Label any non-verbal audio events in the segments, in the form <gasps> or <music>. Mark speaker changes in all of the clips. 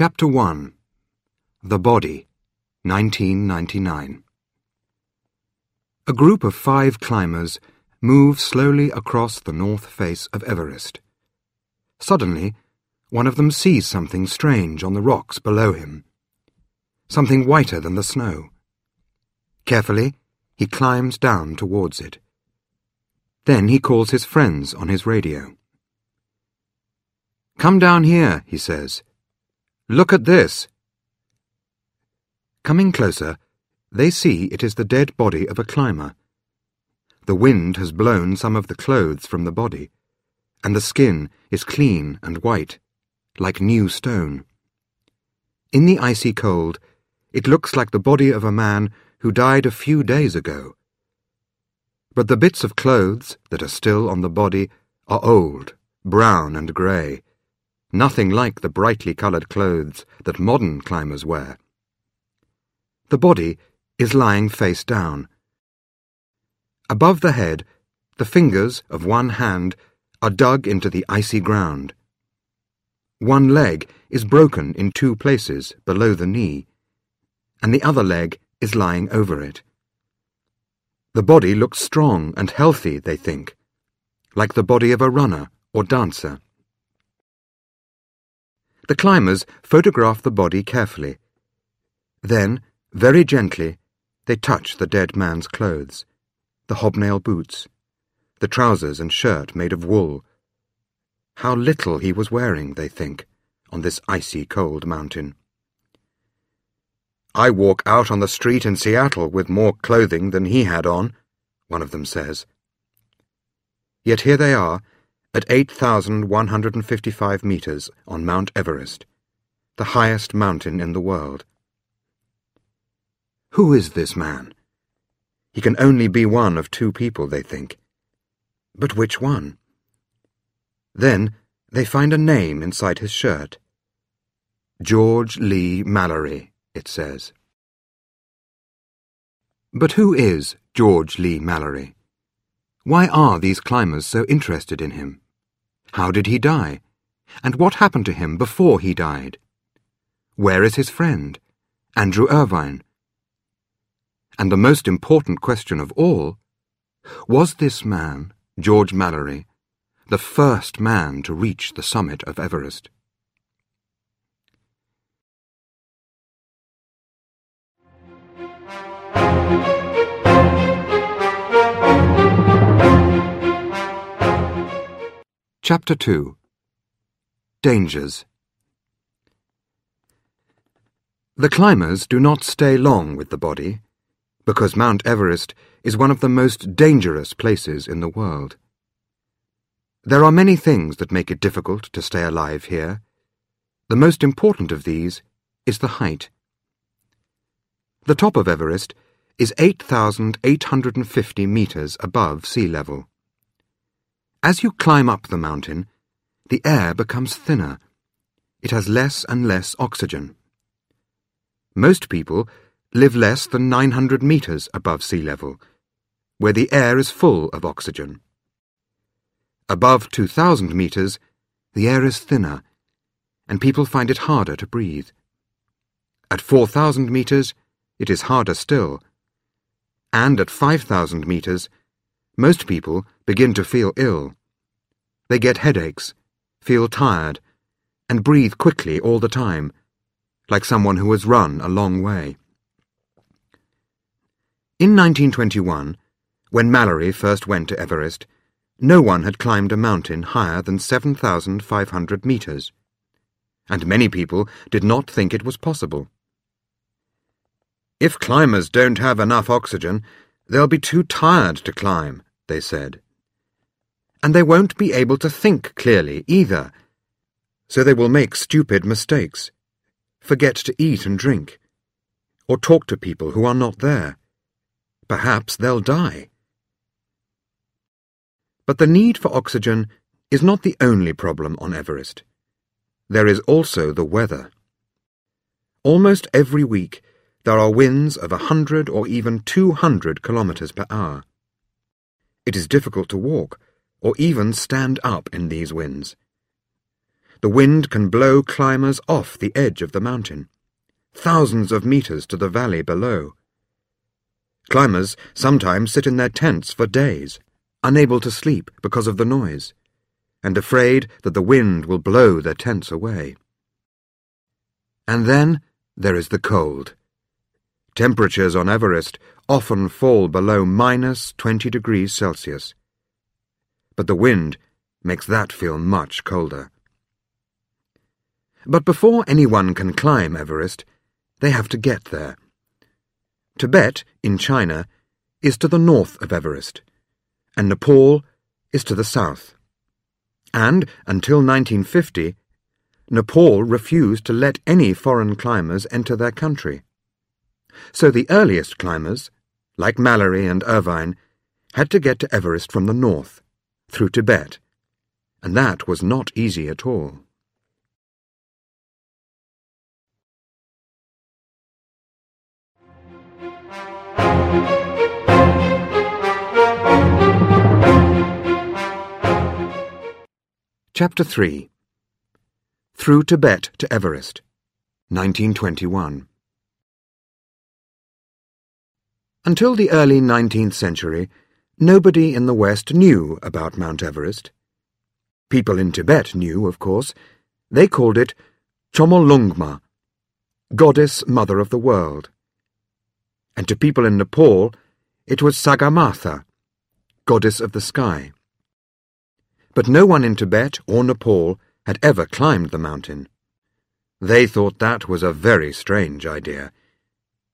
Speaker 1: Chapter 1 The Body, 1999 A group of five climbers move slowly across the north face of Everest. Suddenly, one of them sees something strange on the rocks below him. Something whiter than the snow. Carefully, he climbs down towards it. Then he calls his friends on his radio. Come down here, he says. Look at this. Coming closer, they see it is the dead body of a climber. The wind has blown some of the clothes from the body, and the skin is clean and white, like new stone. In the icy cold, it looks like the body of a man who died a few days ago. But the bits of clothes that are still on the body are old, brown and grey nothing like the brightly coloured clothes that modern climbers wear. The body is lying face down. Above the head, the fingers of one hand are dug into the icy ground. One leg is broken in two places below the knee, and the other leg is lying over it. The body looks strong and healthy, they think, like the body of a runner or dancer. The climbers photograph the body carefully. Then, very gently, they touch the dead man's clothes, the hobnail boots, the trousers and shirt made of wool. How little he was wearing, they think, on this icy cold mountain. I walk out on the street in Seattle with more clothing than he had on, one of them says. Yet here they are, at 8,155 metres on Mount Everest, the highest mountain in the world. Who is this man? He can only be one of two people, they think. But which one? Then they find a name inside his shirt. George Leigh Mallory, it says. But who is George Leigh Mallory? Why are these climbers so interested in him? How did he die? And what happened to him before he died? Where is his friend, Andrew Irvine? And the most important question of all, was this man, George Mallory, the first man to reach the summit of Everest? Chapter 2 Dangers The climbers do not stay long with the body, because Mount Everest is one of the most dangerous places in the world. There are many things that make it difficult to stay alive here. The most important of these is the height. The top of Everest is 8,850 metres above sea level. As you climb up the mountain, the air becomes thinner. It has less and less oxygen. Most people live less than 900 metres above sea level, where the air is full of oxygen. Above 2,000 metres, the air is thinner, and people find it harder to breathe. At 4,000 metres, it is harder still. And at 5,000 metres, most people begin to feel ill. They get headaches, feel tired, and breathe quickly all the time, like someone who has run a long way. In 1921, when Mallory first went to Everest, no one had climbed a mountain higher than 7,500 metres, and many people did not think it was possible. If climbers don't have enough oxygen, they'll be too tired to climb, they said and they won't be able to think clearly either. So they will make stupid mistakes, forget to eat and drink, or talk to people who are not there. Perhaps they'll die. But the need for oxygen is not the only problem on Everest. There is also the weather. Almost every week, there are winds of a hundred or even two hundred kilometers per hour. It is difficult to walk, or even stand up in these winds. The wind can blow climbers off the edge of the mountain, thousands of meters to the valley below. Climbers sometimes sit in their tents for days, unable to sleep because of the noise, and afraid that the wind will blow their tents away. And then there is the cold. Temperatures on Everest often fall below minus 20 degrees Celsius. But the wind makes that feel much colder. But before anyone can climb Everest, they have to get there. Tibet, in China, is to the north of Everest, and Nepal is to the south. And, until 1950, Nepal refused to let any foreign climbers enter their country. So the earliest climbers, like Mallory and Irvine, had to get to Everest from the north, through Tibet, and that was not easy at all. Chapter 3 Through Tibet to Everest, 1921 Until the early 19th century, nobody in the West knew about Mount Everest. People in Tibet knew, of course. They called it Chomolungma, Goddess Mother of the World. And to people in Nepal, it was Sagarmatha, Goddess of the Sky. But no one in Tibet or Nepal had ever climbed the mountain. They thought that was a very strange idea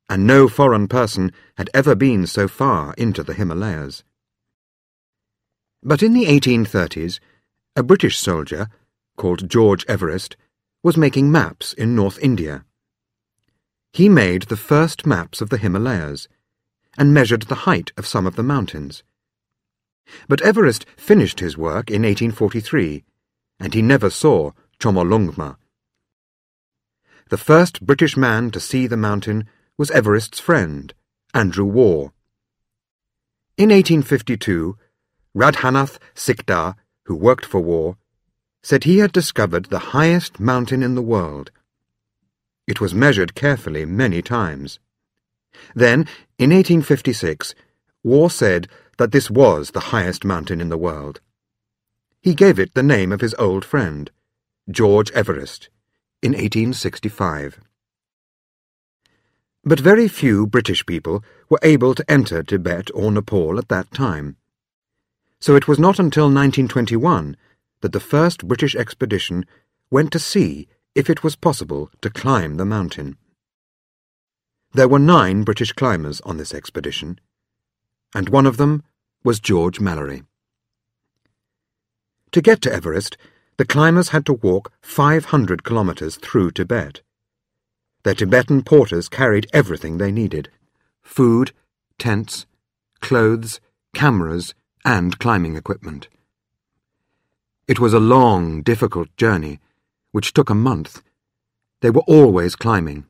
Speaker 1: and no foreign person had ever been so far into the Himalayas. But in the 1830s, a British soldier, called George Everest, was making maps in North India. He made the first maps of the Himalayas and measured the height of some of the mountains. But Everest finished his work in 1843, and he never saw Chomolungma. The first British man to see the mountain was Everest's friend, Andrew Waugh. In 1852, Radhanath Sikdar, who worked for Waugh, said he had discovered the highest mountain in the world. It was measured carefully many times. Then, in 1856, Waugh said that this was the highest mountain in the world. He gave it the name of his old friend, George Everest, in 1865 but very few British people were able to enter Tibet or Nepal at that time. So it was not until 1921 that the first British expedition went to see if it was possible to climb the mountain. There were nine British climbers on this expedition, and one of them was George Mallory. To get to Everest, the climbers had to walk 500 kilometres through Tibet. Their Tibetan porters carried everything they needed food, tents, clothes, cameras, and climbing equipment. It was a long, difficult journey, which took a month. They were always climbing.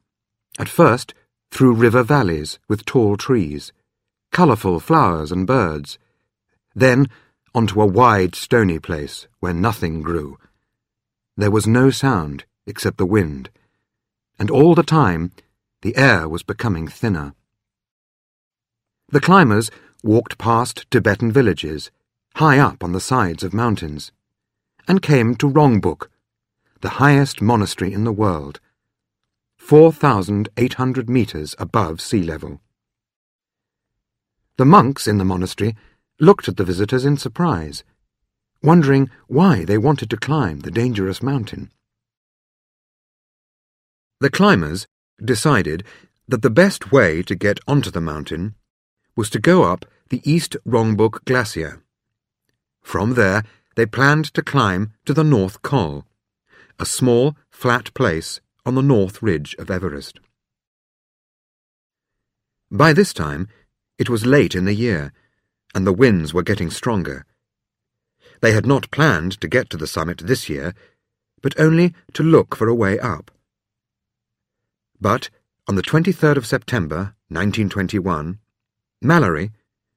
Speaker 1: At first, through river valleys with tall trees, colourful flowers and birds. Then, onto a wide, stony place where nothing grew. There was no sound except the wind and all the time the air was becoming thinner. The climbers walked past Tibetan villages, high up on the sides of mountains, and came to Rongbuk, the highest monastery in the world, 4,800 metres above sea level. The monks in the monastery looked at the visitors in surprise, wondering why they wanted to climb the dangerous mountain. The climbers decided that the best way to get onto the mountain was to go up the East Rongbuk Glacier. From there, they planned to climb to the North Col, a small, flat place on the north ridge of Everest. By this time, it was late in the year, and the winds were getting stronger. They had not planned to get to the summit this year, but only to look for a way up. But on the 23rd of September, 1921, Mallory,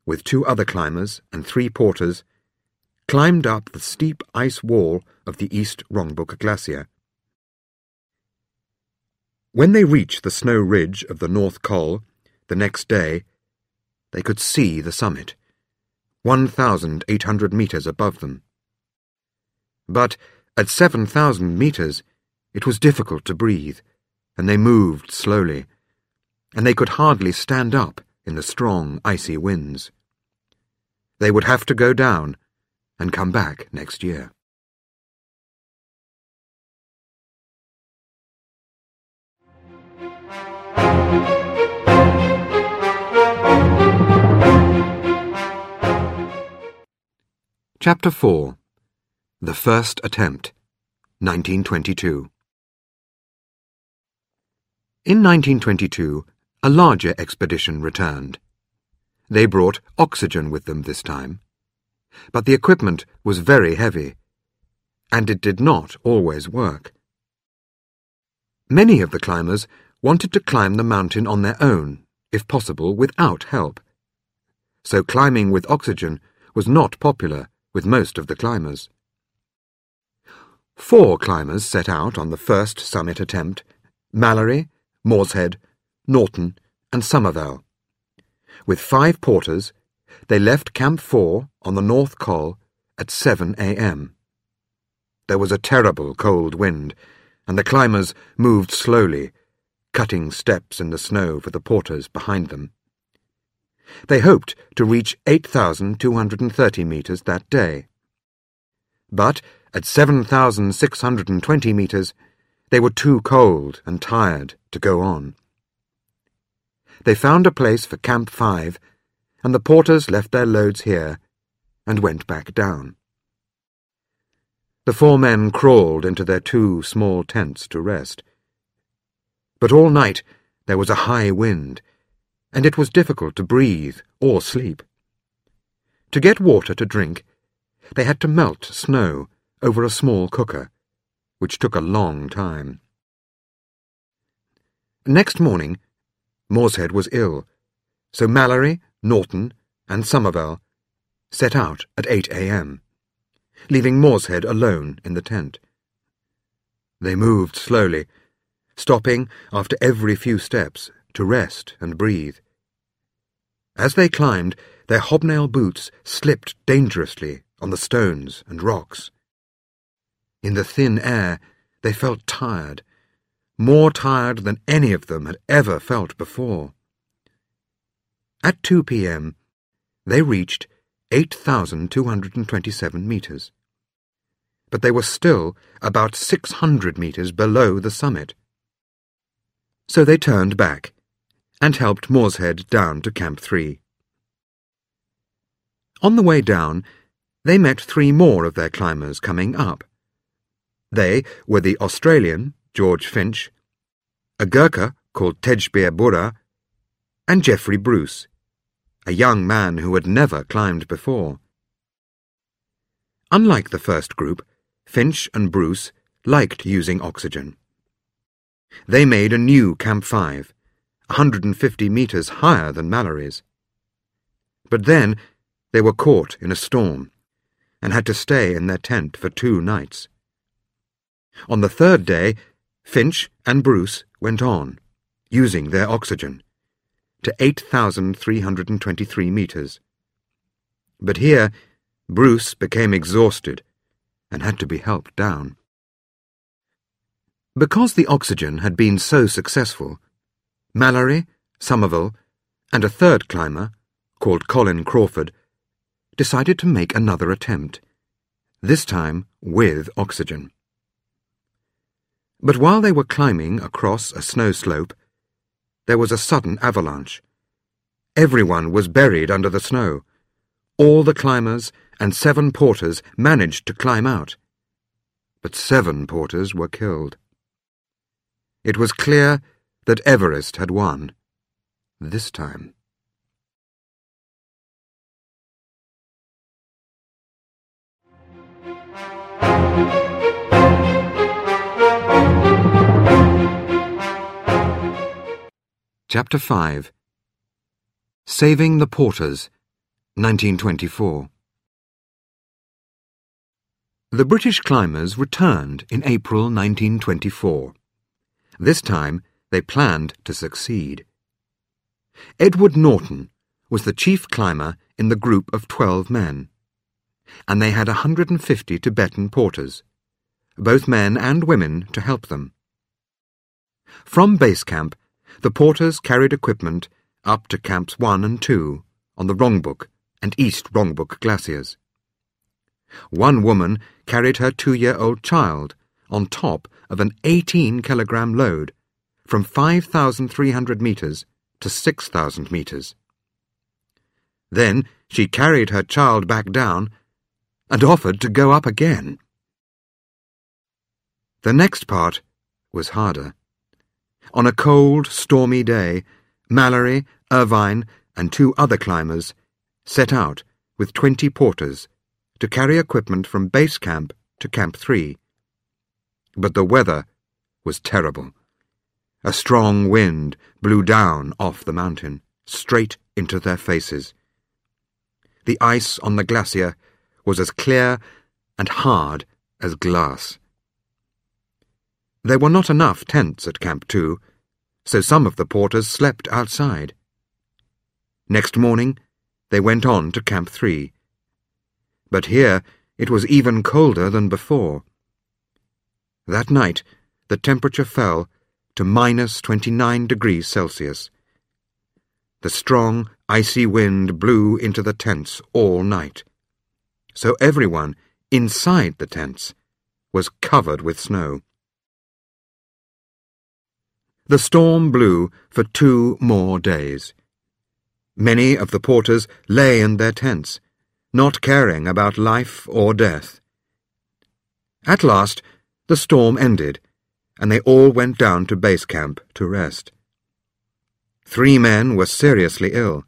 Speaker 1: with two other climbers and three porters, climbed up the steep ice wall of the East Rongbuk Glacier. When they reached the snow ridge of the North Col the next day, they could see the summit, 1,800 metres above them. But at 7,000 metres, it was difficult to breathe, and they moved slowly, and they could hardly stand up in the strong, icy winds. They would have to go down and come back next year. Chapter 4 The First Attempt 1922 In 1922, a larger expedition returned. They brought oxygen with them this time. But the equipment was very heavy, and it did not always work. Many of the climbers wanted to climb the mountain on their own, if possible without help. So climbing with oxygen was not popular with most of the climbers. Four climbers set out on the first summit attempt Mallory, Morshead, Norton, and Somervell. With five porters, they left Camp 4 on the North Col at 7 a.m. There was a terrible cold wind, and the climbers moved slowly, cutting steps in the snow for the porters behind them. They hoped to reach 8,230 metres that day. But at 7,620 metres, they were too cold and tired to go on. They found a place for Camp 5, and the porters left their loads here and went back down. The four men crawled into their two small tents to rest. But all night there was a high wind, and it was difficult to breathe or sleep. To get water to drink, they had to melt snow over a small cooker, which took a long time. Next morning, Morshead was ill, so Mallory, Norton, and Somervell set out at 8 a.m., leaving Morshead alone in the tent. They moved slowly, stopping after every few steps to rest and breathe. As they climbed, their hobnail boots slipped dangerously on the stones and rocks. In the thin air, they felt tired more tired than any of them had ever felt before. At 2 p.m., they reached 8,227 metres. But they were still about 600 metres below the summit. So they turned back and helped Morshead down to Camp 3. On the way down, they met three more of their climbers coming up. They were the Australian, George Finch, a Gurkha called Tejbir Bura, and Geoffrey Bruce, a young man who had never climbed before. Unlike the first group, Finch and Bruce liked using oxygen. They made a new Camp 5, 150 metres higher than Mallory's. But then they were caught in a storm and had to stay in their tent for two nights. On the third day, Finch and Bruce went on, using their oxygen, to 8,323 metres. But here, Bruce became exhausted and had to be helped down. Because the oxygen had been so successful, Mallory, Somervell, and a third climber, called Colin Crawford, decided to make another attempt, this time with oxygen. But while they were climbing across a snow slope, there was a sudden avalanche. Everyone was buried under the snow. All the climbers and seven porters managed to climb out. But seven porters were killed. It was clear that Everest had won. This time. Chapter 5 Saving the Porters, 1924 The British climbers returned in April 1924. This time, they planned to succeed. Edward Norton was the chief climber in the group of 12 men, and they had 150 Tibetan porters, both men and women, to help them. From base camp, the porters carried equipment up to Camps 1 and 2 on the Rongbuk and East Rongbuk glaciers. One woman carried her two-year-old child on top of an 18-kilogram load from 5,300 meters to 6,000 meters. Then she carried her child back down and offered to go up again. The next part was harder. On a cold, stormy day, Mallory, Irvine, and two other climbers set out with 20 porters to carry equipment from base camp to Camp 3. But the weather was terrible. A strong wind blew down off the mountain, straight into their faces. The ice on the glacier was as clear and hard as glass. There were not enough tents at Camp 2, so some of the porters slept outside. Next morning, they went on to Camp 3. But here it was even colder than before. That night, the temperature fell to minus 29 degrees Celsius. The strong, icy wind blew into the tents all night. So everyone inside the tents was covered with snow. The storm blew for two more days. Many of the porters lay in their tents, not caring about life or death. At last, the storm ended, and they all went down to base camp to rest. Three men were seriously ill.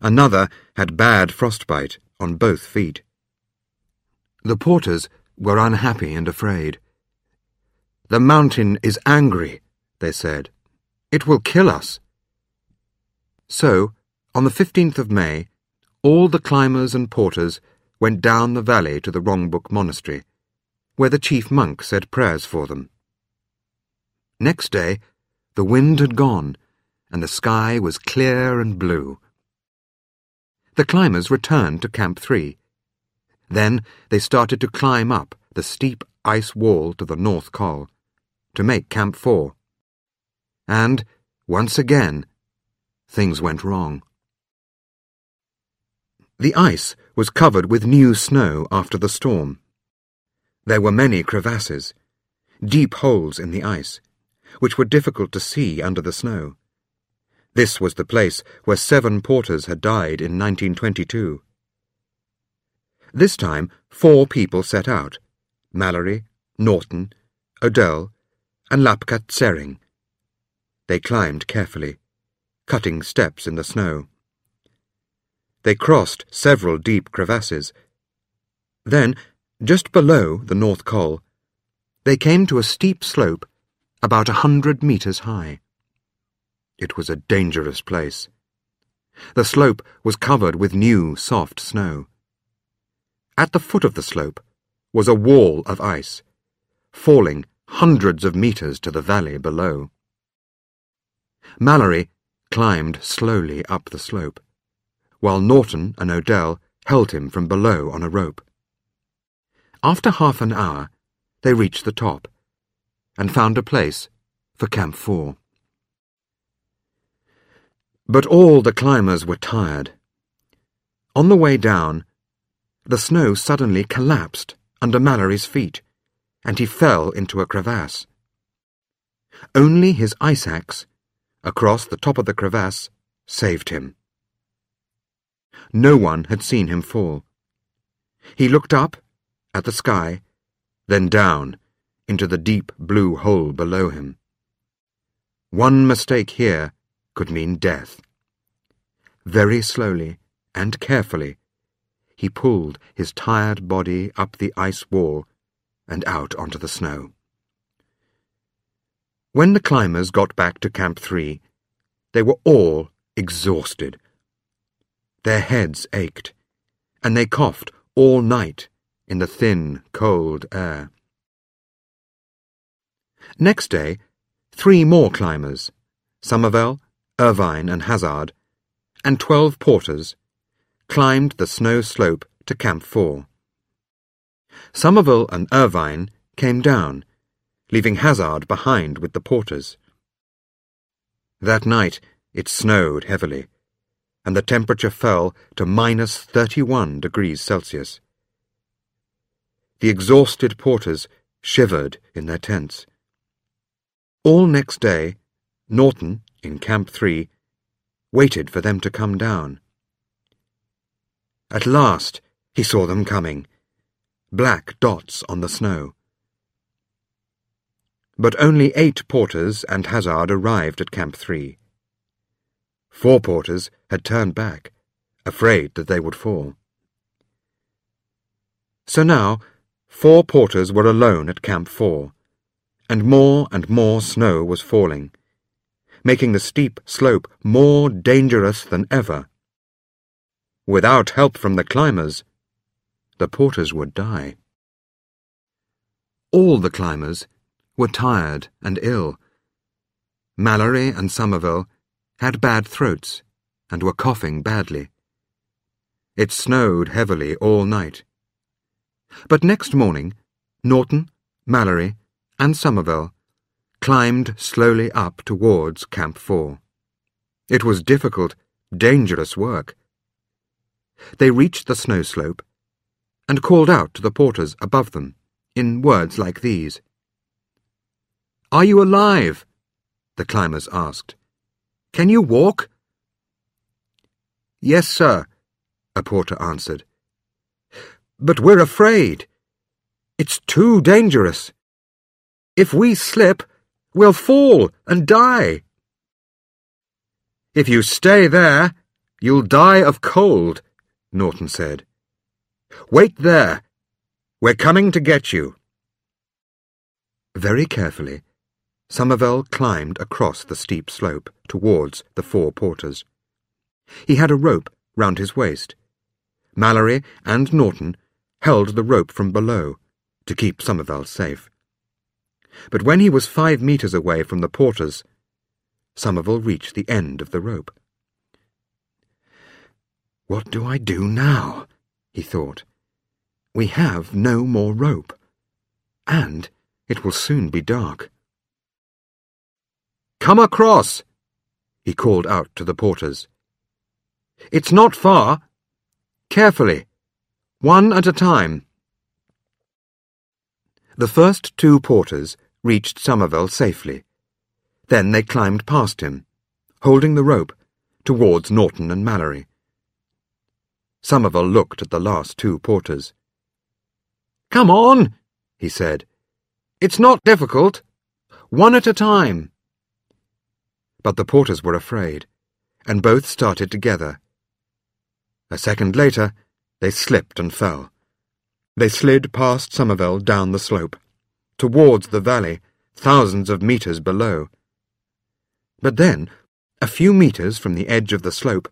Speaker 1: Another had bad frostbite on both feet. The porters were unhappy and afraid. The mountain is angry, they said. It will kill us. So, on the 15th of May, all the climbers and porters went down the valley to the Rongbuk Monastery, where the chief monk said prayers for them. Next day, the wind had gone, and the sky was clear and blue. The climbers returned to Camp 3. Then they started to climb up the steep ice wall to the North Col, to make Camp 4. And, once again, things went wrong. The ice was covered with new snow after the storm. There were many crevasses, deep holes in the ice, which were difficult to see under the snow. This was the place where seven porters had died in 1922. This time, four people set out Mallory, Norton, Odell, and Lapkat Tsering, they climbed carefully, cutting steps in the snow. They crossed several deep crevasses. Then, just below the North Col, they came to a steep slope about a hundred metres high. It was a dangerous place. The slope was covered with new, soft snow. At the foot of the slope was a wall of ice, falling hundreds of metres to the valley below. Mallory climbed slowly up the slope, while Norton and Odell held him from below on a rope. After half an hour, they reached the top and found a place for Camp 4. But all the climbers were tired. On the way down, the snow suddenly collapsed under Mallory's feet, and he fell into a crevasse. Only his ice axe across the top of the crevasse, saved him. No one had seen him fall. He looked up at the sky, then down into the deep blue hole below him. One mistake here could mean death. Very slowly and carefully, he pulled his tired body up the ice wall and out onto the snow. When the climbers got back to Camp 3, they were all exhausted. Their heads ached, and they coughed all night in the thin, cold air. Next day, three more climbers Somervell, Irvine, and Hazard, and twelve porters, climbed the snow slope to Camp 4. Somervell and Irvine came down, leaving Hazard behind with the porters. That night it snowed heavily, and the temperature fell to minus 31 degrees Celsius. The exhausted porters shivered in their tents. All next day, Norton, in Camp 3, waited for them to come down. At last, he saw them coming, black dots on the snow. But only eight porters and Hazard arrived at Camp 3. Four porters had turned back, afraid that they would fall. So now, four porters were alone at Camp 4, and more and more snow was falling, making the steep slope more dangerous than ever. Without help from the climbers, the porters would die. All the climbers were tired and ill. Mallory and Somervell had bad throats and were coughing badly. It snowed heavily all night. But next morning, Norton, Mallory, and Somervell, climbed slowly up towards Camp 4. It was difficult, dangerous work. They reached the snow slope and called out to the porters above them in words like these. Are you alive? the climbers asked. Can you walk? Yes, sir, a porter answered. But we're afraid. It's too dangerous. If we slip, we'll fall and die. If you stay there, you'll die of cold, Norton said. Wait there. We're coming to get you. Very carefully, Somervell climbed across the steep slope towards the four porters. He had a rope round his waist. Mallory and Norton held the rope from below to keep Somervell safe. But when he was five metres away from the porters, Somervell reached the end of the rope. What do I do now? he thought. We have no more rope, and it will soon be dark. Come across, he called out to the porters. It's not far. Carefully, one at a time. The first two porters reached Somervell safely. Then they climbed past him, holding the rope, towards Norton and Mallory. Somervell looked at the last two porters. Come on, he said. It's not difficult. One at a time. But the porters were afraid, and both started together. A second later, they slipped and fell. They slid past Somervell down the slope, towards the valley, thousands of metres below. But then, a few metres from the edge of the slope,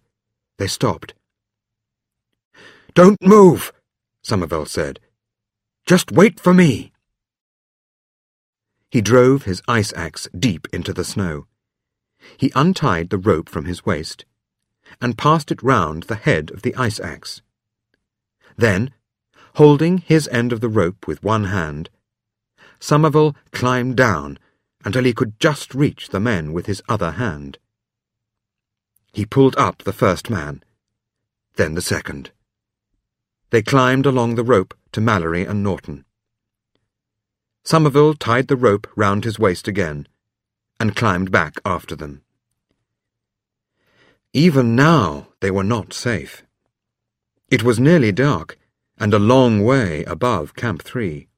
Speaker 1: they stopped. Don't move, Somervell said. Just wait for me. He drove his ice axe deep into the snow. He untied the rope from his waist and passed it round the head of the ice axe. Then, holding his end of the rope with one hand, Somervell climbed down until he could just reach the men with his other hand. He pulled up the first man, then the second. They climbed along the rope to Mallory and Norton. Somervell tied the rope round his waist again and climbed back after them. Even now they were not safe. It was nearly dark, and a long way above Camp 3.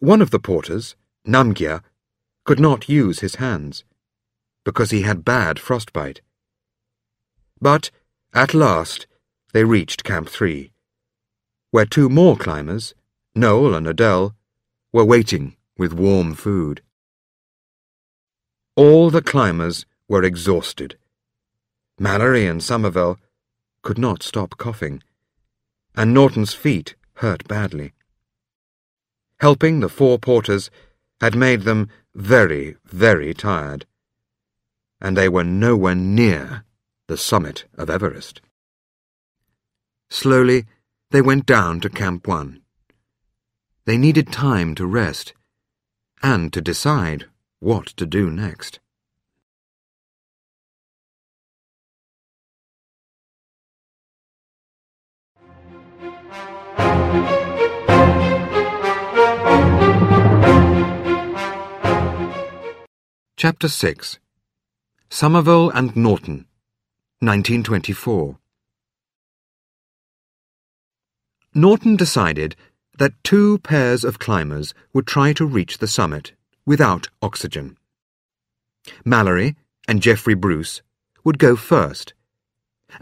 Speaker 1: One of the porters, Namgyar, could not use his hands, because he had bad frostbite. But, at last, they reached Camp 3, where two more climbers, Noel and Odell, were waiting with warm food. All the climbers were exhausted. Mallory and Somervell could not stop coughing, and Norton's feet hurt badly. Helping the four porters had made them very, very tired, and they were nowhere near the summit of Everest. Slowly, they went down to Camp 1. They needed time to rest and to decide what to do next. Chapter 6 Somervell and Norton, 1924 Norton decided that two pairs of climbers would try to reach the summit without oxygen. Mallory and Geoffrey Bruce would go first,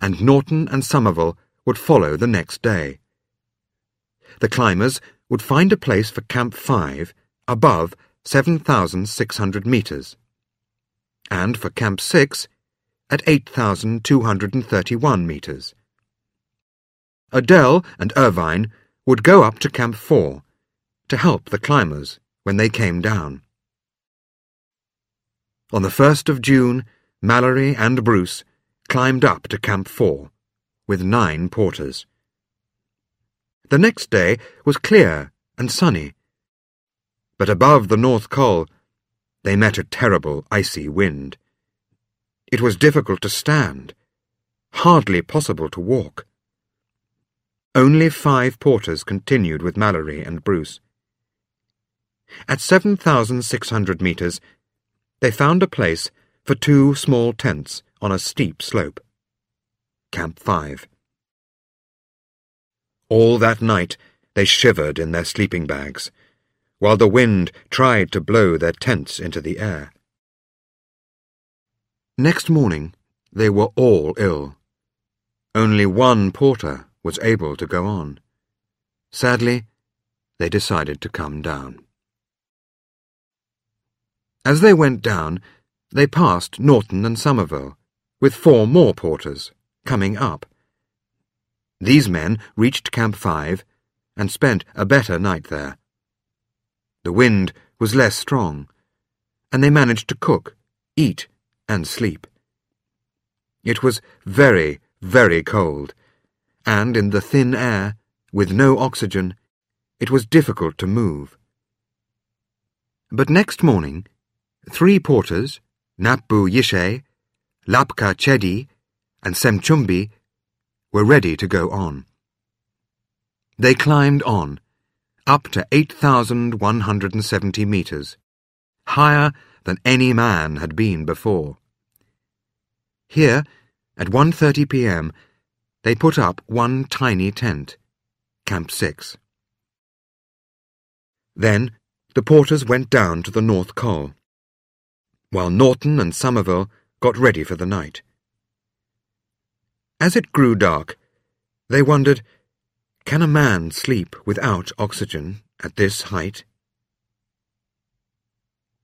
Speaker 1: and Norton and Somervell would follow the next day. The climbers would find a place for Camp 5 above 7,600 metres, and for Camp 6 at 8,231 metres. Odell and Irvine would go up to Camp 4 to help the climbers when they came down. On the 1st of June, Mallory and Bruce climbed up to Camp 4 with nine porters. The next day was clear and sunny, but above the North Col they met a terrible icy wind. It was difficult to stand, hardly possible to walk. Only five porters continued with Mallory and Bruce. At 7,600 metres, they found a place for two small tents on a steep slope. Camp 5. All that night they shivered in their sleeping bags, while the wind tried to blow their tents into the air. Next morning, they were all ill. Only one porter was able to go on. Sadly, they decided to come down. As they went down, they passed Norton and Somervell, with four more porters, coming up. These men reached Camp 5 and spent a better night there. The wind was less strong, and they managed to cook, eat, and sleep. It was very, very cold, and in the thin air, with no oxygen, it was difficult to move. But next morning, three porters, Napbu Yishe, Lapka Chedi, and Semchumbi, were ready to go on. They climbed on, up to 8,170 metres, higher than any man had been before. Here, at 1.30 p.m., they put up one tiny tent, Camp 6. Then the porters went down to the North Col, while Norton and Somervell got ready for the night. As it grew dark, they wondered, can a man sleep without oxygen at this height?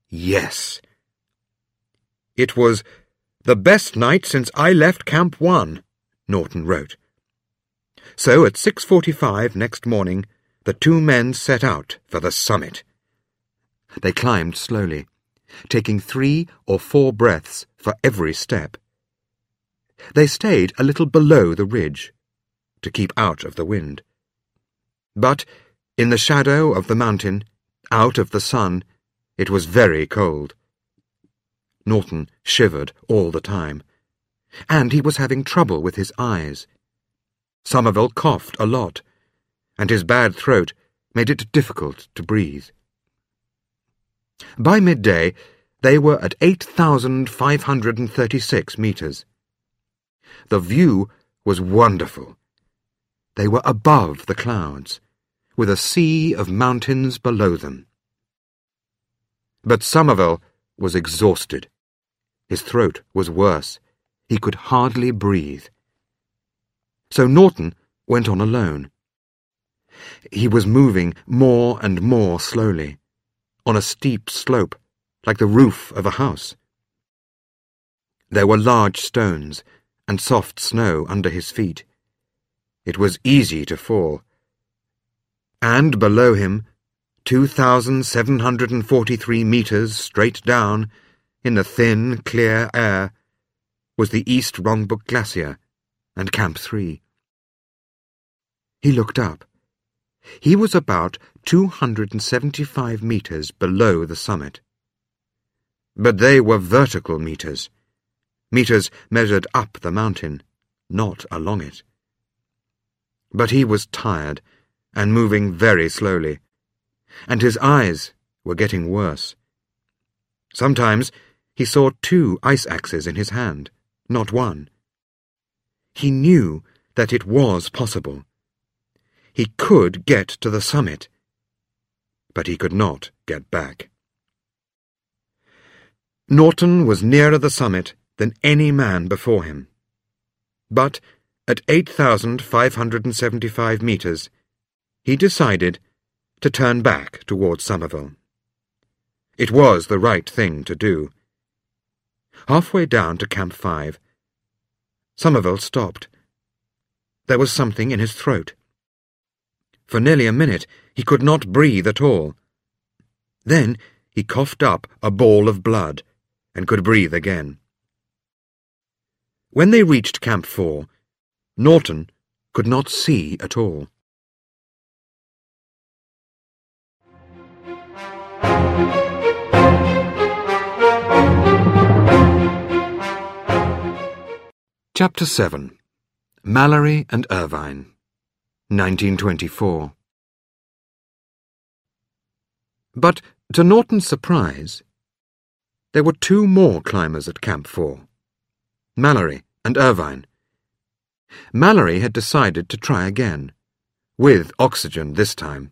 Speaker 1: Yes. It was the best night since I left Camp 1. Norton wrote. So at 6.45 next morning, the two men set out for the summit. They climbed slowly, taking three or four breaths for every step. They stayed a little below the ridge, to keep out of the wind. But in the shadow of the mountain, out of the sun, it was very cold. Norton shivered all the time and he was having trouble with his eyes. Somervell coughed a lot, and his bad throat made it difficult to breathe. By midday, they were at 8,536 metres. The view was wonderful. They were above the clouds, with a sea of mountains below them. But Somervell was exhausted. His throat was worse. He could hardly breathe. So Norton went on alone. He was moving more and more slowly, on a steep slope, like the roof of a house. There were large stones and soft snow under his feet. It was easy to fall. And below him, 2,743 metres straight down, in the thin, clear air, was the East Rongbuk Glacier and Camp 3. He looked up. He was about 275 metres below the summit. But they were vertical meters. Meters measured up the mountain, not along it. But he was tired and moving very slowly, and his eyes were getting worse. Sometimes he saw two ice axes in his hand, not one. He knew that it was possible. He could get to the summit, but he could not get back. Norton was nearer the summit than any man before him. But at 8,575 metres, he decided to turn back towards Somervell. It was the right thing to do. Halfway down to Camp 5, Somervell stopped. There was something in his throat. For nearly a minute he could not breathe at all. Then he coughed up a ball of blood and could breathe again. When they reached Camp 4, Norton could not see at all. Chapter 7 Mallory and Irvine 1924 But, to Norton's surprise, there were two more climbers at Camp 4 Mallory and Irvine. Mallory had decided to try again, with oxygen this time.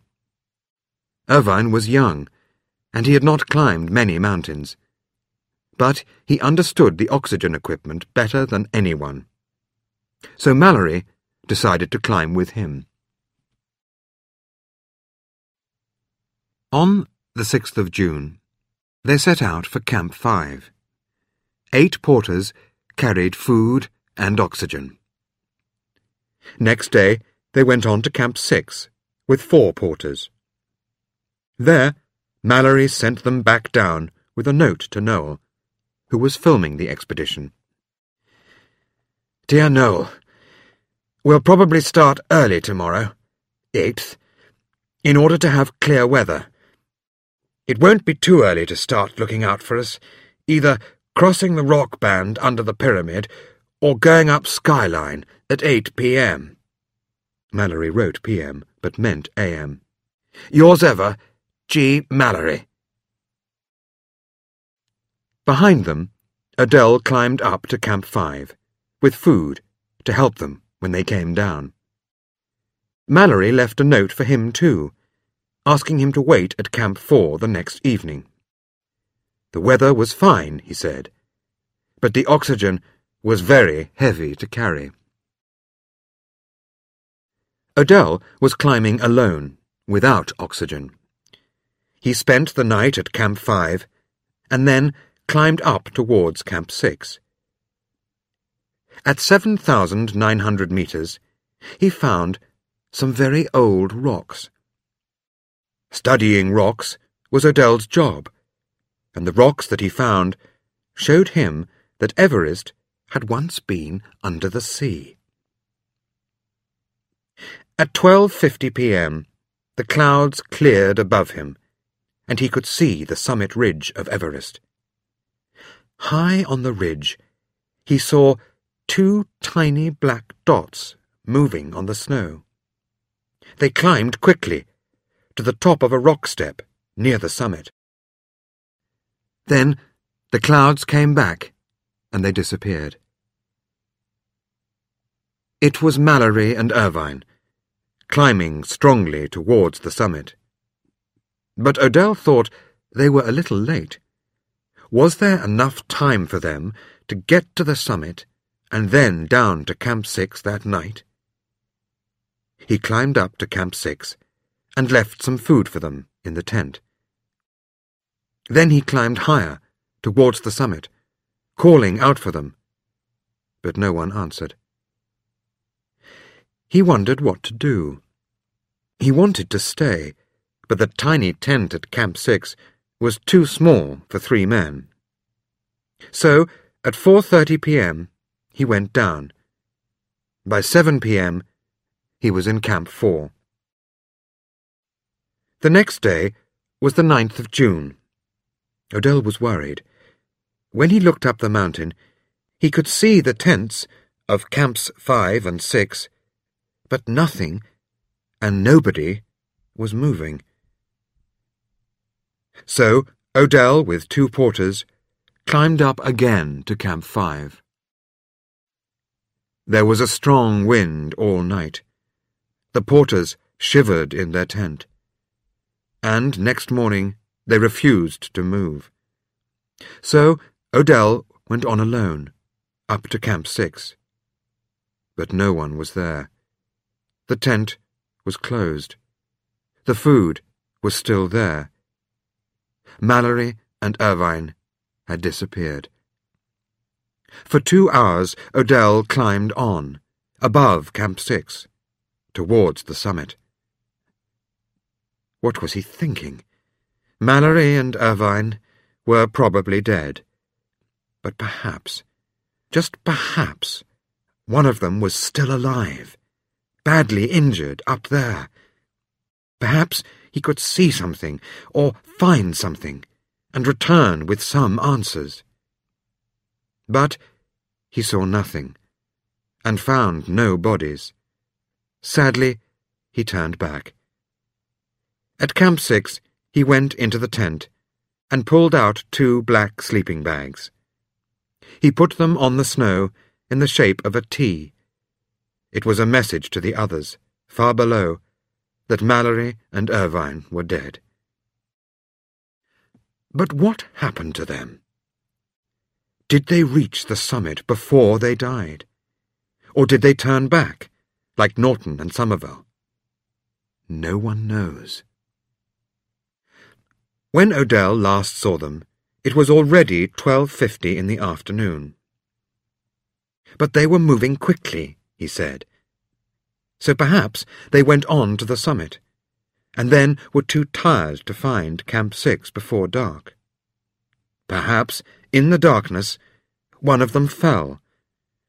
Speaker 1: Irvine was young, and he had not climbed many mountains. But he understood the oxygen equipment better than anyone. So Mallory decided to climb with him. On the 6th of June, they set out for Camp 5. Eight porters carried food and oxygen. Next day, they went on to Camp 6 with four porters. There, Mallory sent them back down with a note to Noel, who was filming the expedition. Dear Noel, we'll probably start early tomorrow, 8th, in order to have clear weather. It won't be too early to start looking out for us, either crossing the rock band under the pyramid or going up Skyline at 8 p.m. Mallory wrote p.m., but meant a.m. Yours ever, G. Mallory. Behind them, Odell climbed up to Camp 5, with food to help them when they came down. Mallory left a note for him, too, asking him to wait at Camp 4 the next evening. The weather was fine, he said, but the oxygen was very heavy to carry. Odell was climbing alone, without oxygen. He spent the night at Camp 5 and then climbed up towards Camp 6. At 7,900 metres, he found some very old rocks. Studying rocks was Odell's job, and the rocks that he found showed him that Everest had once been under the sea. At 12.50 p.m., the clouds cleared above him, and he could see the summit ridge of Everest. High on the ridge, he saw two tiny black dots moving on the snow. They climbed quickly to the top of a rock step near the summit. Then the clouds came back and they disappeared. It was Mallory and Irvine, climbing strongly towards the summit. But Odell thought they were a little late. Was there enough time for them to get to the summit and then down to Camp 6 that night? He climbed up to Camp 6 and left some food for them in the tent. Then he climbed higher, towards the summit, calling out for them but no one answered. He wondered what to do. He wanted to stay, but the tiny tent at Camp 6 was too small for three men. So, at 4.30 p.m., he went down. By 7 p.m., he was in Camp 4. The next day was the 9th of June. Odell was worried. When he looked up the mountain, he could see the tents of Camps 5 and 6, but nothing and nobody was moving. So Odell, with two porters, climbed up again to Camp 5. There was a strong wind all night. The porters shivered in their tent. And next morning they refused to move. So Odell went on alone, up to Camp 6. But no one was there. The tent was closed. The food was still there. Mallory and Irvine had disappeared. For two hours, Odell climbed on, above Camp 6, towards the summit. What was he thinking? Mallory and Irvine were probably dead. But perhaps, just perhaps, one of them was still alive, badly injured up there. Perhaps he could see something, or find something, and return with some answers. But he saw nothing, and found no bodies. Sadly, he turned back. At Camp 6, he went into the tent and pulled out two black sleeping bags. He put them on the snow in the shape of a T. It was a message to the others, far below, that Mallory and Irvine were dead. But what happened to them? Did they reach the summit before they died? Or did they turn back, like Norton and Somervell? No one knows. When Odell last saw them, it was already 12.50 in the afternoon. But they were moving quickly, he said. So perhaps they went on to the summit and then were too tired to find Camp 6 before dark. Perhaps, in the darkness, one of them fell,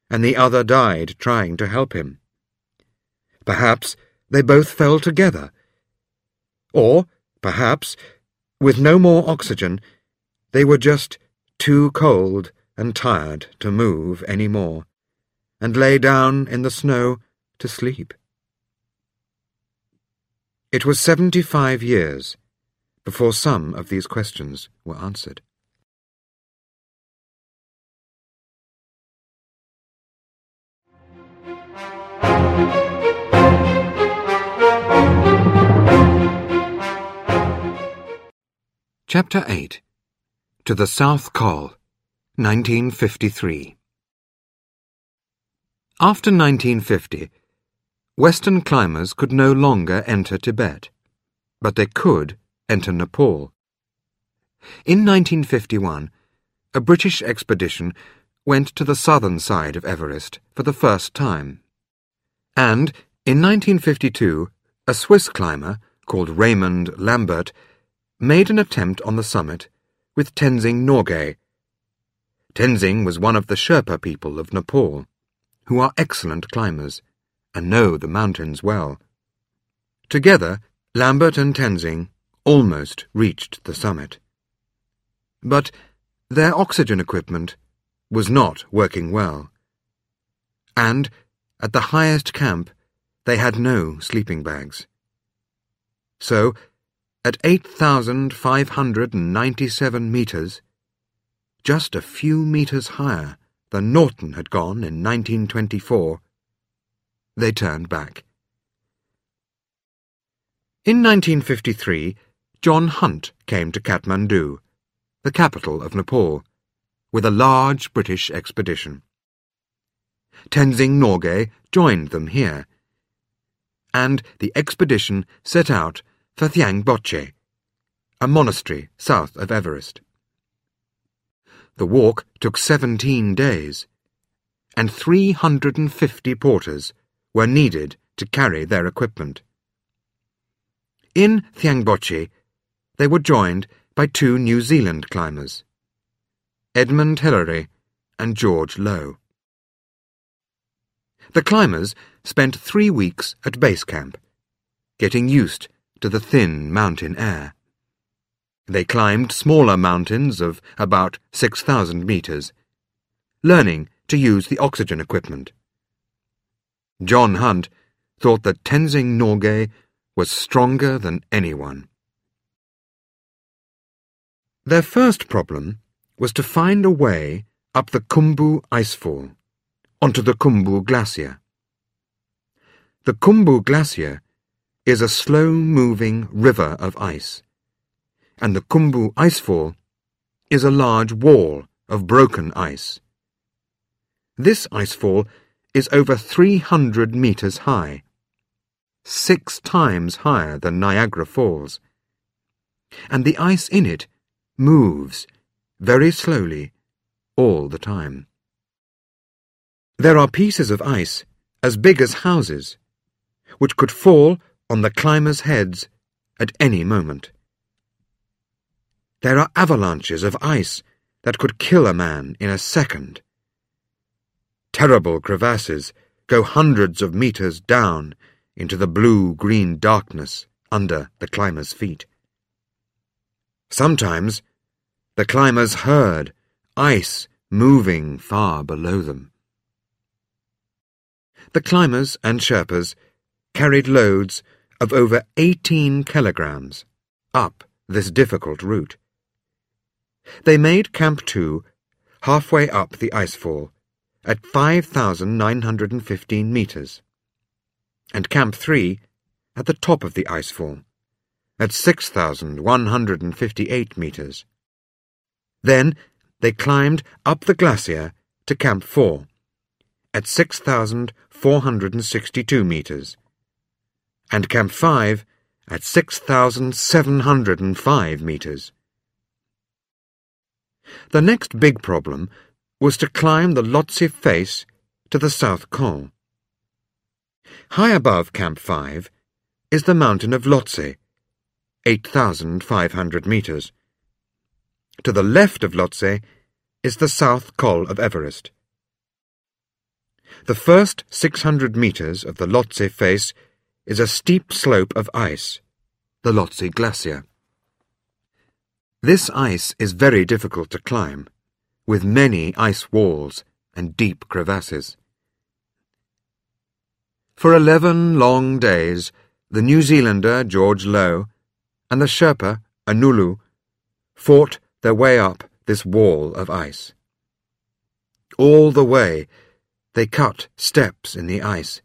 Speaker 1: and the other died trying to help him. Perhaps they both fell together. Or, perhaps, with no more oxygen, they were just too cold and tired to move any more, and lay down in the snow to sleep. It was seventy-five years before some of these questions were answered. Chapter 8 To the South Col, 1953 After 1950, Western climbers could no longer enter Tibet, but they could enter Nepal. In 1951, a British expedition went to the southern side of Everest for the first time. And in 1952, a Swiss climber called Raymond Lambert made an attempt on the summit with Tenzing Norgay. Tenzing was one of the Sherpa people of Nepal, who are excellent climbers and know the mountains well. Together, Lambert and Tenzing almost reached the summit. But their oxygen equipment was not working well. And, at the highest camp, they had no sleeping bags. So, at 8,597 metres, just a few metres higher than Norton had gone in 1924, they turned back. In 1953, John Hunt came to Kathmandu, the capital of Nepal, with a large British expedition. Tenzing Norgay joined them here, and the expedition set out for Thyangboche, a monastery south of Everest. The walk took seventeen days, and 350 porters were needed to carry their equipment. In Thyangboche, they were joined by two New Zealand climbers, Edmund Hillary and George Lowe. The climbers spent three weeks at base camp, getting used to the thin mountain air. They climbed smaller mountains of about 6,000 metres, learning to use the oxygen equipment. John Hunt thought that Tenzing Norgay was stronger than anyone. Their first problem was to find a way up the Khumbu icefall onto the Khumbu Glacier. The Khumbu Glacier is a slow-moving river of ice, and the Khumbu Icefall is a large wall of broken ice. This icefall is over 300 metres high, six times higher than Niagara Falls, and the ice in it moves very slowly all the time. There are pieces of ice as big as houses, which could fall on the climbers' heads at any moment. There are avalanches of ice that could kill a man in a second. Terrible crevasses go hundreds of meters down into the blue-green darkness under the climbers' feet. Sometimes the climbers heard ice moving far below them. The climbers and Sherpas carried loads of over 18 kilograms up this difficult route. They made Camp 2 halfway up the icefall at 5,915 metres, and Camp 3 at the top of the icefall at 6,158 metres. Then they climbed up the glacier to Camp 4 at 6,462 metres, and Camp 5 at 6,705 metres. The next big problem was to climb the Lhotse face to the South Col. High above Camp 5 is the mountain of Lhotse, 8,500 metres. To the left of Lhotse is the South Col of Everest. The first 600 metres of the Lhotse face is a steep slope of ice, the Lhotse Glacier. This ice is very difficult to climb, with many ice walls and deep crevasses. For eleven long days, the New Zealander George Lowe and the Sherpa Anulu fought their way up this wall of ice. All the way, they cut steps in the ice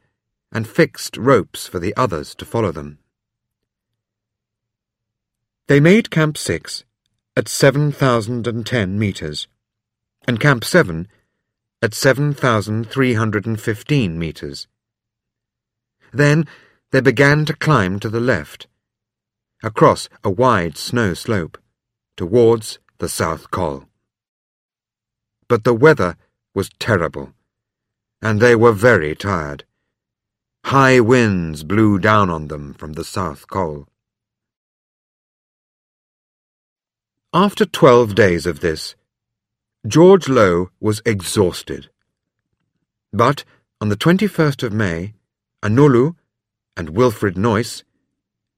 Speaker 1: and fixed ropes for the others to follow them. They made Camp 6 at 7,010 metres, and Camp 7 at 7,315 metres. Then they began to climb to the left, across a wide snow slope, towards the South Col. But the weather was terrible, and they were very tired. High winds blew down on them from the South Col. After twelve days of this, George Lowe was exhausted. But on the 21st of May, Anulu and Wilfrid Noyce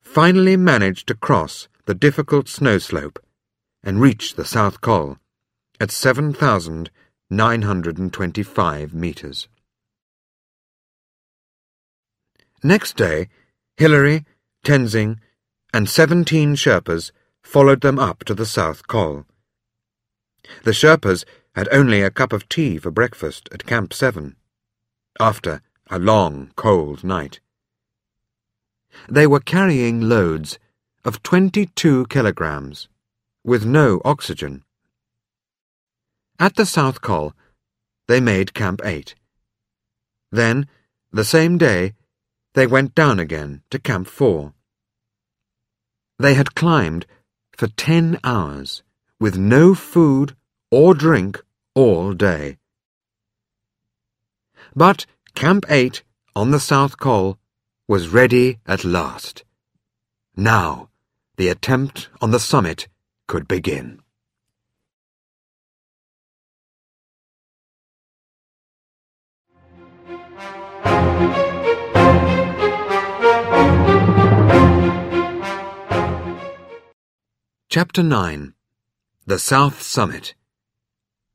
Speaker 1: finally managed to cross the difficult snow slope and reach the South Col at 7,925 metres. Next day, Hillary, Tenzing, and seventeen Sherpas followed them up to the South Col. The Sherpas had only a cup of tea for breakfast at Camp 7, after a long, cold night. They were carrying loads of 22 kilograms, with no oxygen. At the South Col, they made Camp 8. Then, the same day, they went down again to Camp 4. They had climbed for ten hours with no food or drink all day. But Camp 8 on the South Col was ready at last. Now, the attempt on the summit could begin. Chapter 9 The South Summit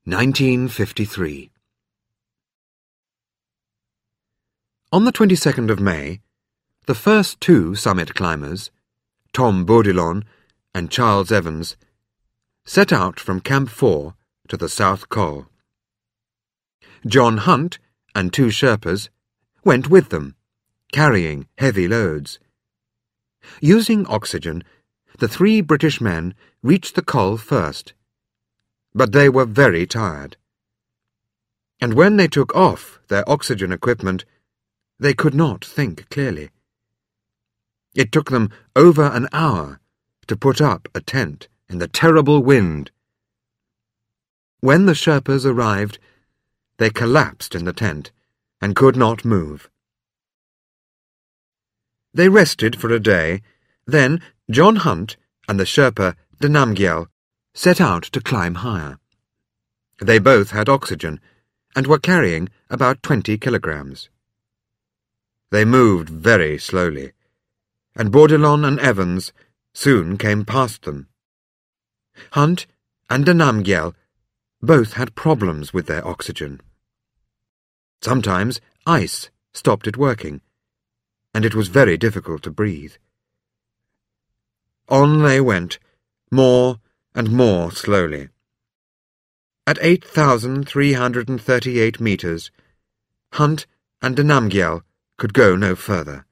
Speaker 1: 1953 On the 22nd of May, the first two summit climbers, Tom Bourdillon and Charles Evans, set out from Camp 4 to the South Col. John Hunt and two Sherpas went with them, carrying heavy loads. Using oxygen, the three British men reached the col first, but they were very tired. And when they took off their oxygen equipment, they could not think clearly. It took them over an hour to put up a tent in the terrible wind. When the Sherpas arrived, they collapsed in the tent and could not move. They rested for a day, then John Hunt and the Sherpa Da Namgyal set out to climb higher. They both had oxygen and were carrying about twenty kilograms. They moved very slowly, and Bourdillon and Evans soon came past them. Hunt and Da Namgyal both had problems with their oxygen. Sometimes ice stopped it working, and it was very difficult to breathe. On they went, more and more slowly. At 8,338 metres, Hunt and Da Namgyal could go no further.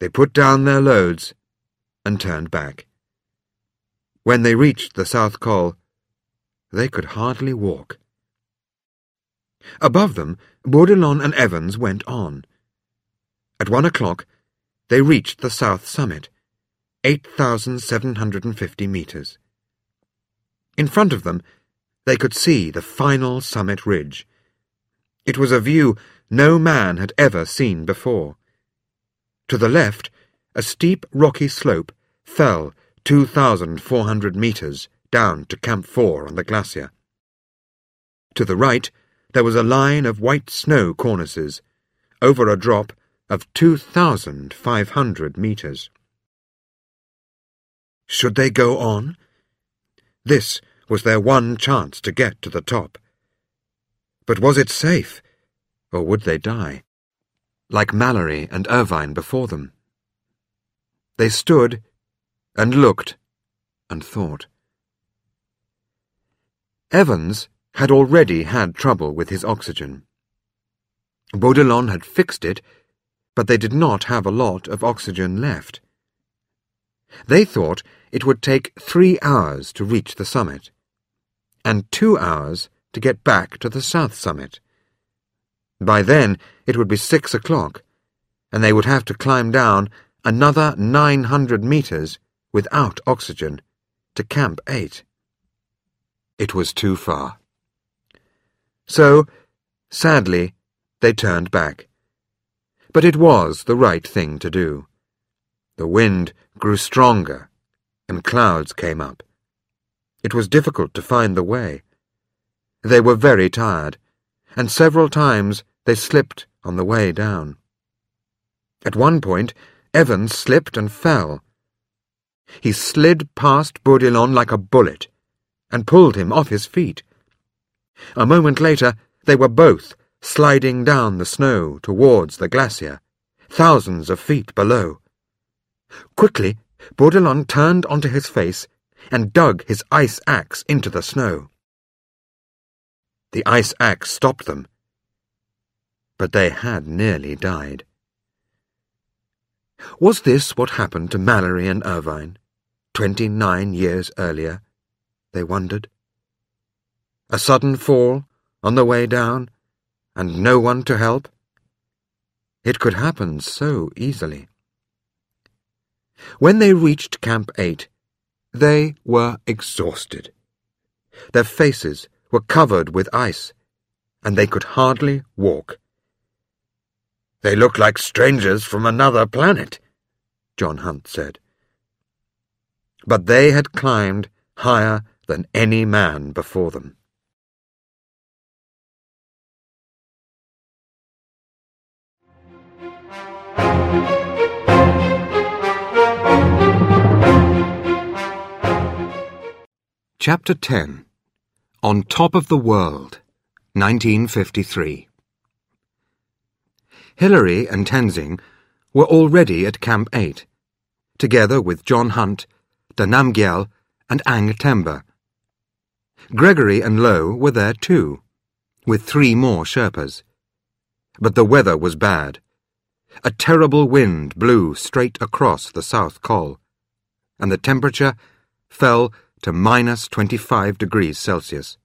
Speaker 1: They put down their loads and turned back. When they reached the South Col, they could hardly walk. Above them, Bourdillon and Evans went on. At one o'clock, they reached the south summit. 8,750 metres. In front of them, they could see the final summit ridge. It was a view no man had ever seen before. To the left, a steep rocky slope fell 2,400 metres down to Camp 4 on the glacier. To the right, there was a line of white snow cornices, over a drop of 2,500 metres. Should they go on? This was their one chance to get to the top. But was it safe, or would they die? Like Mallory and Irvine before them. They stood and looked and thought. Evans had already had trouble with his oxygen. Bourdillon had fixed it, but they did not have a lot of oxygen left. They thought it would take three hours to reach the summit, and two hours to get back to the south summit. By then, it would be six o'clock, and they would have to climb down another 900 meters without oxygen to Camp 8. It was too far. So, sadly, they turned back. But it was the right thing to do. The wind grew stronger, and clouds came up. It was difficult to find the way. They were very tired, and several times they slipped on the way down. At one point, Evans slipped and fell. He slid past Bourdillon like a bullet and pulled him off his feet. A moment later, they were both sliding down the snow towards the glacier, thousands of feet below. Quickly, Bourdillon turned onto his face and dug his ice axe into the snow. The ice axe stopped them, but they had nearly died. Was this what happened to Mallory and Irvine, twenty-nine years earlier? They wondered. A sudden fall on the way down, and no one to help? It could happen so easily. When they reached Camp 8, they were exhausted. Their faces were covered with ice, and they could hardly walk. They look like strangers from another planet, John Hunt said. But they had climbed higher than any man before them. Chapter 10 On Top of the World, 1953 Hillary and Tenzing were already at Camp 8, together with John Hunt, Da Namgyal, and Ang Temba. Gregory and Lowe were there too, with three more Sherpas. But the weather was bad. A terrible wind blew straight across the South Col, and the temperature fell to minus 25 degrees Celsius.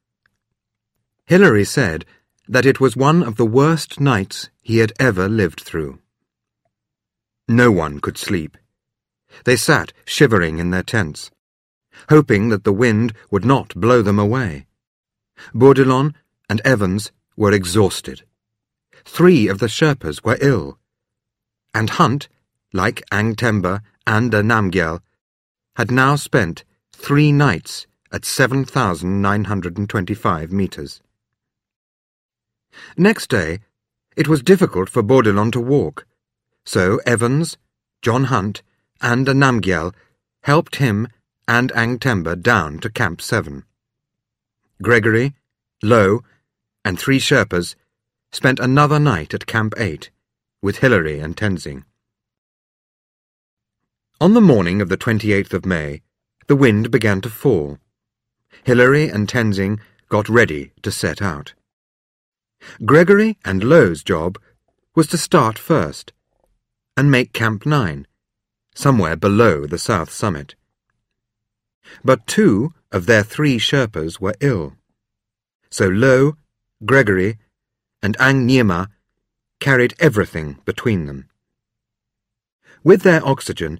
Speaker 1: Hillary said that it was one of the worst nights he had ever lived through. No one could sleep. They sat shivering in their tents, hoping that the wind would not blow them away. Bourdillon and Evans were exhausted. Three of the Sherpas were ill. And Hunt, like Ang Temba and Namgyal, had now spent three nights at 7,925 metres. Next day, it was difficult for Bourdillon to walk, so Evans, John Hunt, and Da Namgyal helped him and Ang Temba down to Camp 7. Gregory, Lowe, and three Sherpas spent another night at Camp 8 with Hillary and Tenzing. On the morning of the 28th of May, the wind began to fall. Hillary and Tenzing got ready to set out. Gregory and Lowe's job was to start first and make Camp 9, somewhere below the south summit. But two of their three Sherpas were ill. So Lowe, Gregory, and Ang Nyima carried everything between them. With their oxygen,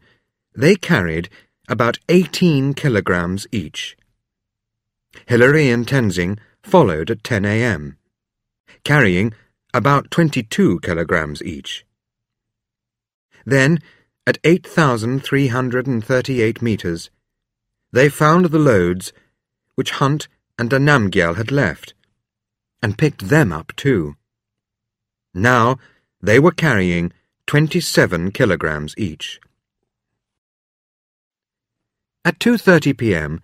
Speaker 1: they carried about 18 kilograms each. Hillary and Tenzing followed at 10 a.m., carrying about 22 kilograms each. Then, at 8,338 meters, they found the loads which Hunt and Da Namgyal had left, and picked them up too. Now they were carrying 27 kilograms each. At 2.30 p.m.,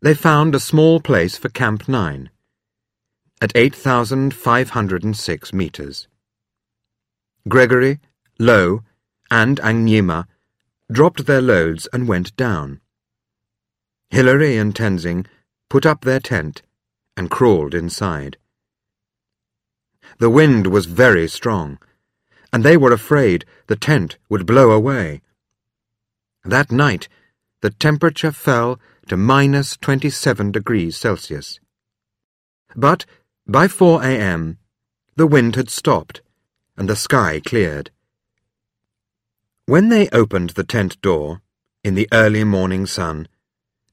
Speaker 1: they found a small place for Camp 9, at 8,506 metres. Gregory, Lowe, and Ang Nyima dropped their loads and went down. Hillary and Tenzing put up their tent and crawled inside. The wind was very strong, and they were afraid the tent would blow away. That night, the temperature fell to minus 27 degrees Celsius. But by 4 a.m., the wind had stopped and the sky cleared. When they opened the tent door, in the early morning sun,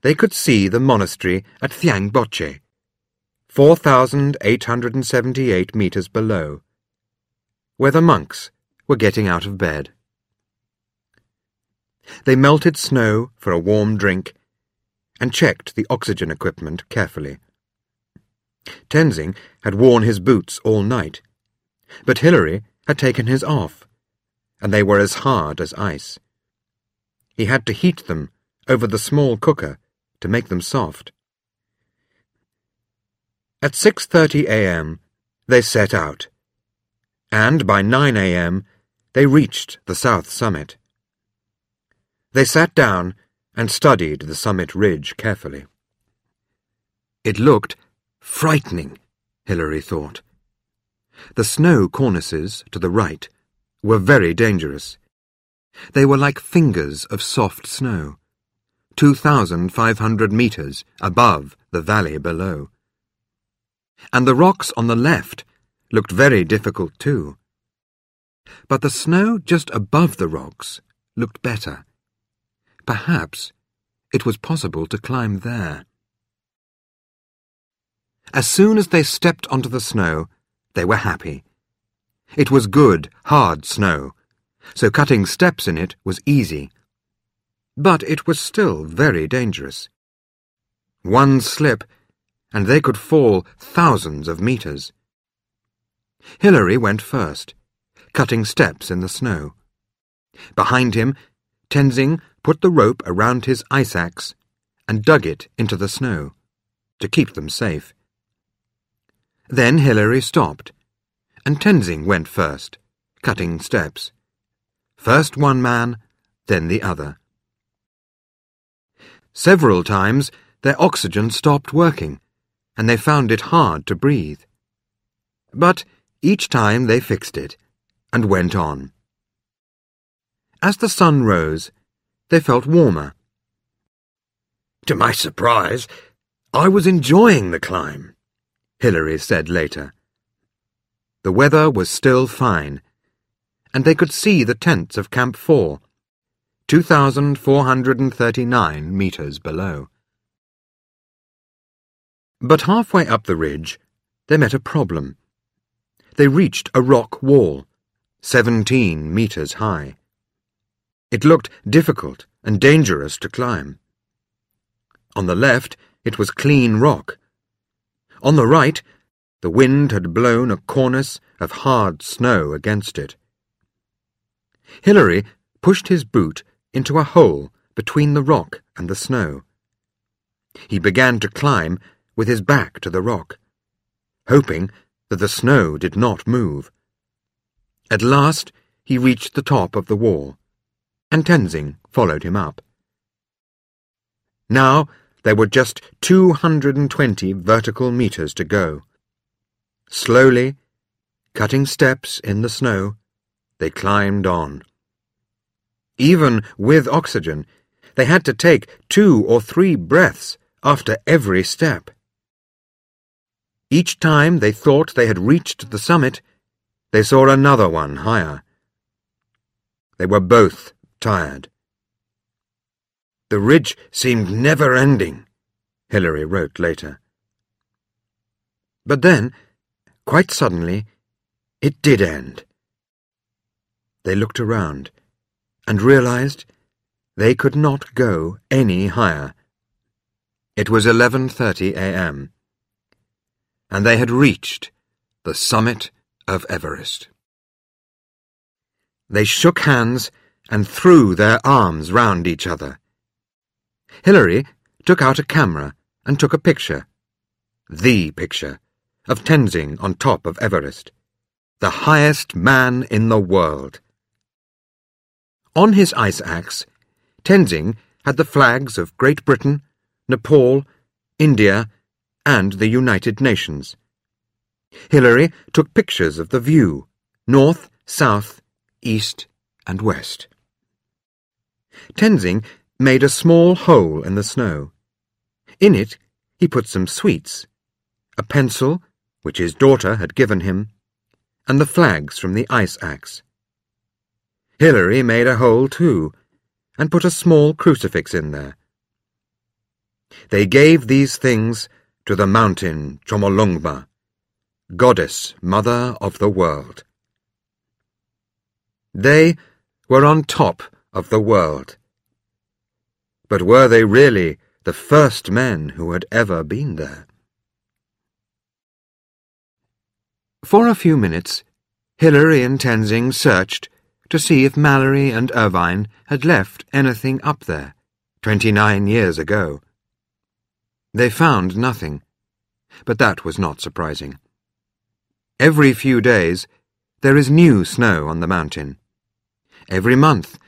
Speaker 1: they could see the monastery at Thyangboche, 4,878 metres below, where the monks were getting out of bed. They melted snow for a warm drink and checked the oxygen equipment carefully. Tenzing had worn his boots all night, but Hillary had taken his off, and they were as hard as ice. He had to heat them over the small cooker to make them soft. At 6.30 a.m., they set out, and by 9 a.m., they reached the south summit. They sat down and studied the summit ridge carefully. It looked frightening, Hillary thought. The snow cornices to the right were very dangerous. They were like fingers of soft snow, 2,500 metres above the valley below. And the rocks on the left looked very difficult too. But the snow just above the rocks looked better. Perhaps it was possible to climb there. As soon as they stepped onto the snow, They were happy. It was good, hard snow, so cutting steps in it was easy. But it was still very dangerous. One slip, and they could fall thousands of meters. Hillary went first, cutting steps in the snow. Behind him, Tenzing put the rope around his ice axe and dug it into the snow to keep them safe. Then Hillary stopped, and Tenzing went first, cutting steps. First one man, then the other. Several times their oxygen stopped working, and they found it hard to breathe. But each time they fixed it, and went on. As the sun rose, they felt warmer. To my surprise, I was enjoying the climb, Hillary said later. The weather was still fine, and they could see the tents of Camp 4, 2,439 metres below. But halfway up the ridge, they met a problem. They reached a rock wall, 17 metres high. It looked difficult and dangerous to climb. On the left, it was clean rock. On the right, the wind had blown a cornice of hard snow against it. Hillary pushed his boot into a hole between the rock and the snow. He began to climb with his back to the rock, hoping that the snow did not move. At last, he reached the top of the wall and Tenzing followed him up. Now there were just 220 vertical meters to go. Slowly, cutting steps in the snow, they climbed on. Even with oxygen, they had to take two or three breaths after every step. Each time they thought they had reached the summit, they saw another one higher. They were both tired. The ridge seemed never-ending, Hillary wrote later. But then, quite suddenly, it did end. They looked around and realized they could not go any higher. It was 11.30 a.m., and they had reached the summit of Everest. They shook hands and threw their arms round each other. Hillary took out a camera and took a picture, the picture, of Tenzing on top of Everest, the highest man in the world. On his ice axe, Tenzing had the flags of Great Britain, Nepal, India, and the United Nations. Hillary took pictures of the view, north, south, east, and west. Tenzing made a small hole in the snow. In it, he put some sweets, a pencil, which his daughter had given him, and the flags from the ice axe. Hillary made a hole too, and put a small crucifix in there. They gave these things to the mountain Chomolungma, goddess, mother of the world. They were on top of the world. But were they really the first men who had ever been there? For a few minutes, Hillary and Tenzing searched to see if Mallory and Irvine had left anything up there, twenty-nine years ago. They found nothing, but that was not surprising. Every few days, there is new snow on the mountain. Every month,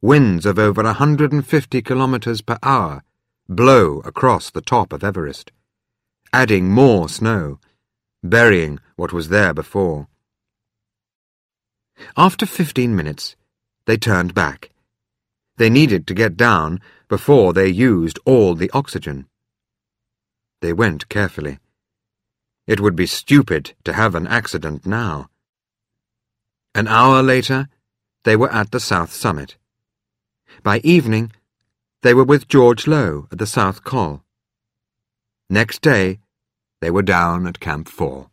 Speaker 1: winds of over 150 kilometers per hour blow across the top of Everest, adding more snow, burying what was there before. After 15 minutes, they turned back. They needed to get down before they used all the oxygen. They went carefully. It would be stupid to have an accident now. An hour later, they were at the South Summit. By evening, they were with George Lowe at the South Col. Next day, they were down at Camp 4.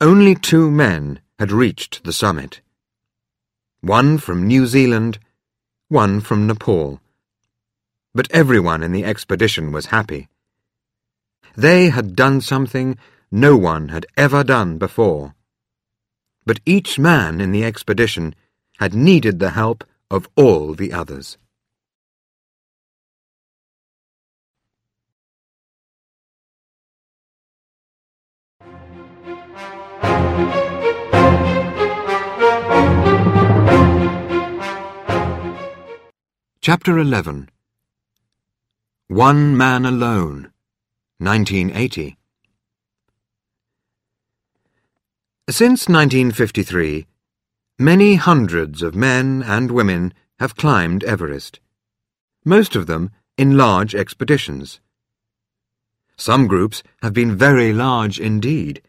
Speaker 1: Only two men had reached the summit. One from New Zealand, one from Nepal. But everyone in the expedition was happy. They had done something no one had ever done before. But each man in the expedition had needed the help of all the others. Chapter 11 One Man Alone 1980 Since 1953, many hundreds of men and women have climbed Everest, most of them in large expeditions. Some groups have been very large indeed.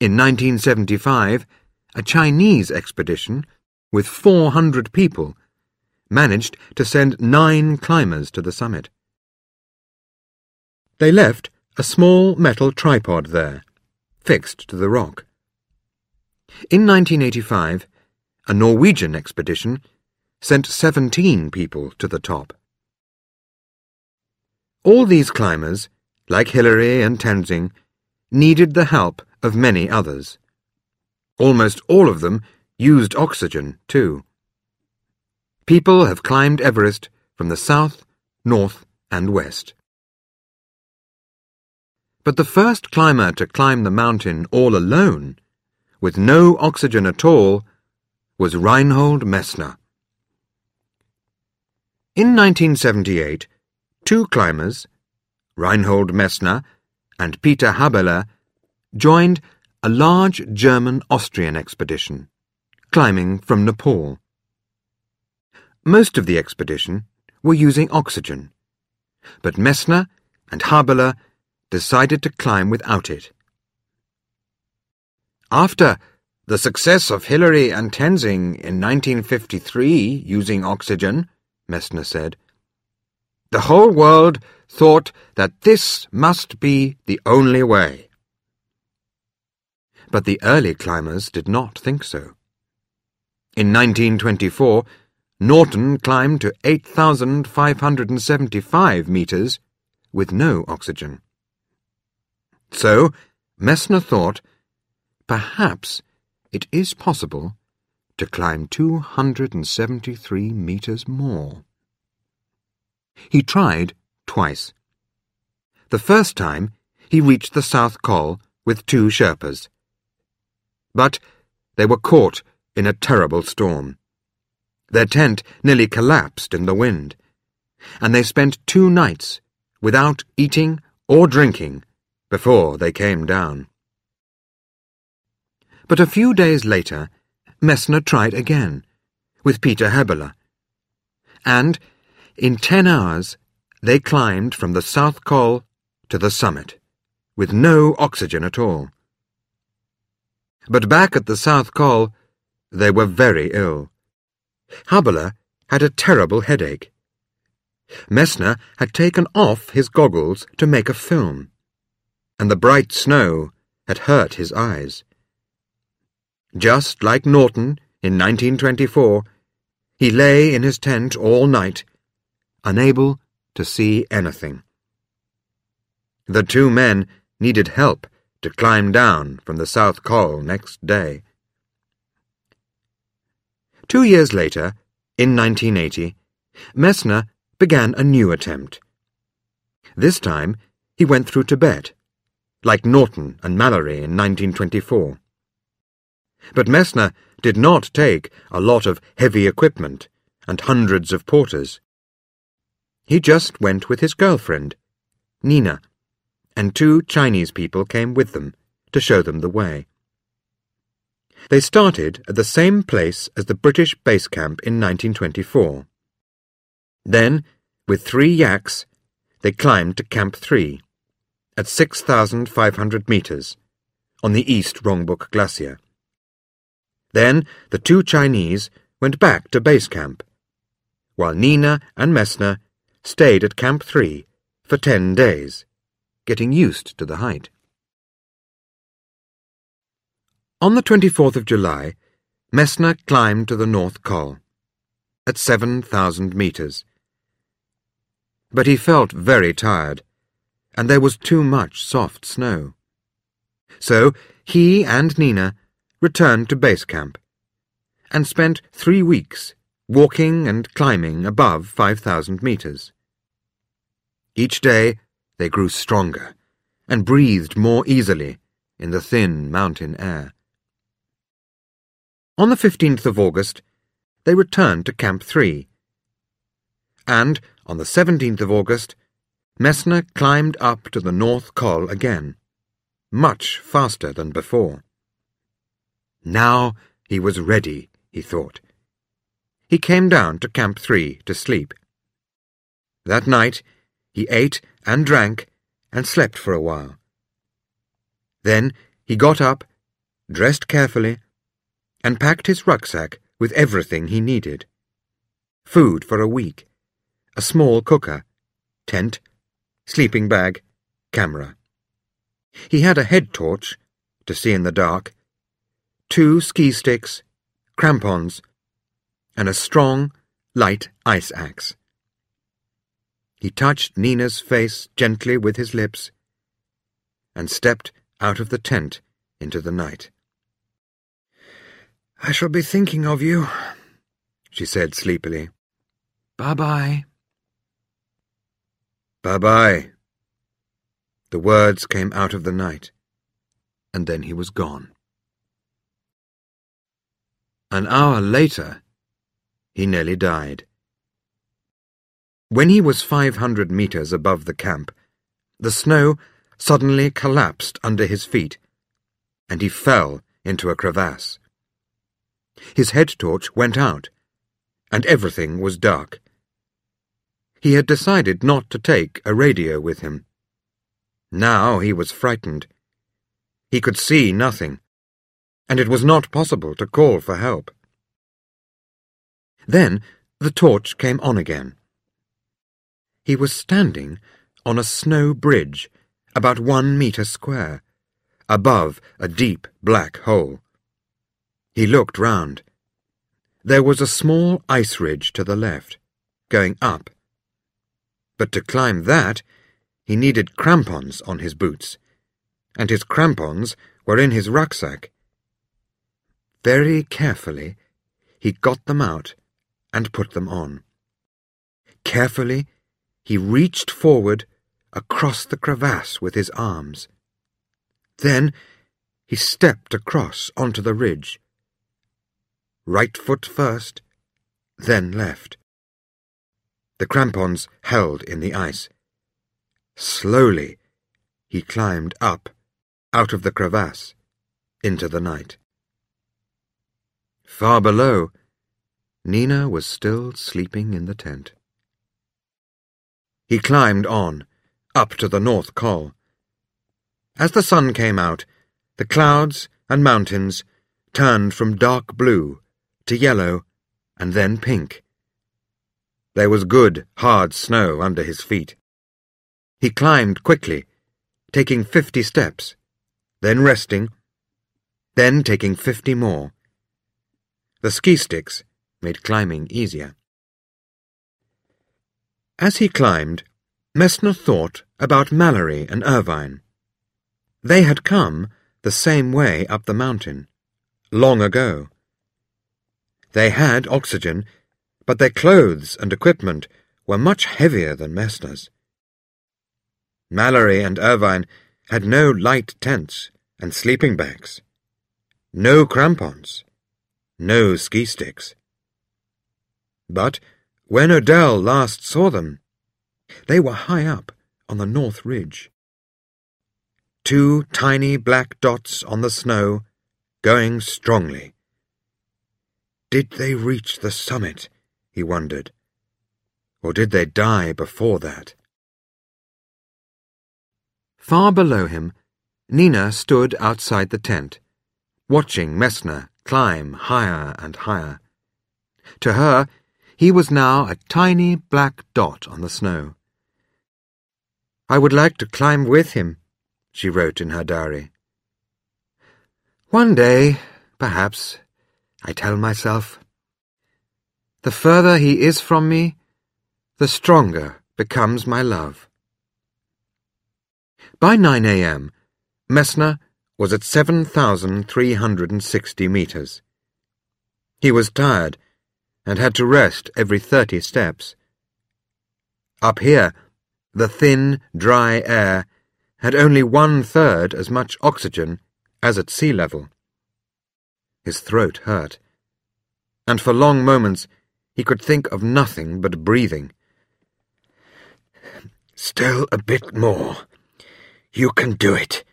Speaker 1: In 1975, a Chinese expedition with 400 people managed to send nine climbers to the summit. They left a small metal tripod there, fixed to the rock. In 1985, a Norwegian expedition sent 17 people to the top. All these climbers, like Hillary and Tenzing, needed the help of many others. Almost all of them used oxygen, too. People have climbed Everest from the south, north, and west. But the first climber to climb the mountain all alone, with no oxygen at all, was Reinhold Messner. In 1978, two climbers, Reinhold Messner and Peter Habeler, joined a large German-Austrian expedition, climbing from Nepal. Most of the expedition were using oxygen, but Messner and Habeler decided to climb without it. After the success of Hillary and Tenzing in 1953 using oxygen, Messner said, the whole world thought that this must be the only way. But the early climbers did not think so. In 1924, Norton climbed to 8,575 metres with no oxygen. So, Messner thought, perhaps it is possible to climb 273 metres more. He tried twice. The first time, he reached the South Col with two Sherpas. But they were caught in a terrible storm. Their tent nearly collapsed in the wind, and they spent two nights without eating or drinking before they came down. But a few days later, Messner tried again, with Peter Habeler, and in ten hours they climbed from the South Col to the summit, with no oxygen at all. But back at the South Col, they were very ill. Habeler had a terrible headache. Messner had taken off his goggles to make a film, and the bright snow had hurt his eyes. Just like Norton in 1924, he lay in his tent all night, unable to see anything. The two men needed help to climb down from the South Col next day. Two years later, in 1980, Messner began a new attempt. This time, he went through Tibet, like Norton and Mallory in 1924. But Messner did not take a lot of heavy equipment and hundreds of porters. He just went with his girlfriend, Nina, and two Chinese people came with them to show them the way. They started at the same place as the British base camp in 1924. Then, with three yaks, they climbed to Camp 3, at 6,500 metres, on the East Rongbuk Glacier. Then the two Chinese went back to base camp, while Nina and Messner stayed at Camp 3 for ten days, getting used to the height. On the 24th of July, Messner climbed to the North Col, at 7,000 metres. But he felt very tired, and there was too much soft snow. So he and Nina returned to base camp and spent three weeks walking and climbing above 5,000 metres. Each day they grew stronger and breathed more easily in the thin mountain air. On the 15th of August, they returned to Camp 3. And on the 17th of August, Messner climbed up to the North Col again, much faster than before. Now he was ready, he thought. He came down to Camp 3 to sleep. That night he ate and drank and slept for a while. Then he got up, dressed carefully, and packed his rucksack with everything he needed. Food for a week, a small cooker, tent, sleeping bag, camera. He had a head torch, to see in the dark, two ski sticks, crampons, and a strong, light ice axe. He touched Nina's face gently with his lips and stepped out of the tent into the night. I shall be thinking of you, she said sleepily. Bye-bye. Bye-bye. The words came out of the night, and then he was gone. An hour later, he nearly died. When he was 500 metres above the camp, the snow suddenly collapsed under his feet, and he fell into a crevasse. His head torch went out, and everything was dark. He had decided not to take a radio with him. Now he was frightened. He could see nothing, and it was not possible to call for help. Then the torch came on again. He was standing on a snow bridge, about one metre square, above a deep black hole. He looked round. There was a small ice ridge to the left, going up. But to climb that, he needed crampons on his boots, and his crampons were in his rucksack. Very carefully, he got them out and put them on. Carefully, he reached forward across the crevasse with his arms. Then he stepped across onto the ridge. Right foot first, then left. The crampons held in the ice. Slowly, he climbed up, out of the crevasse, into the night. Far below, Nina was still sleeping in the tent. He climbed on, up to the North Col. As the sun came out, the clouds and mountains turned from dark blue to yellow and then pink. There was good, hard snow under his feet. He climbed quickly, taking fifty steps, then resting, then taking fifty more. The ski sticks made climbing easier. As he climbed, Messner thought about Mallory and Irvine. They had come the same way up the mountain, long ago. They had oxygen, but their clothes and equipment were much heavier than Messner's. Mallory and Irvine had no light tents and sleeping bags, no crampons, no ski sticks. But when Odell last saw them, they were high up on the north ridge. Two tiny black dots on the snow, going strongly. Did they reach the summit, he wondered, or did they die before that? Far below him, Nina stood outside the tent, watching Messner climb higher and higher. To her, he was now a tiny black dot on the snow. I would like to climb with him, she wrote in her diary. One day, perhaps, I tell myself, the further he is from me, the stronger becomes my love. By 9 a.m., Messner was at 7,360 metres. He was tired and had to rest every 30 steps. Up here, the thin, dry air had only one-third as much oxygen as at sea level. His throat hurt, and for long moments he could think of nothing but breathing. Still a bit more. You can do it,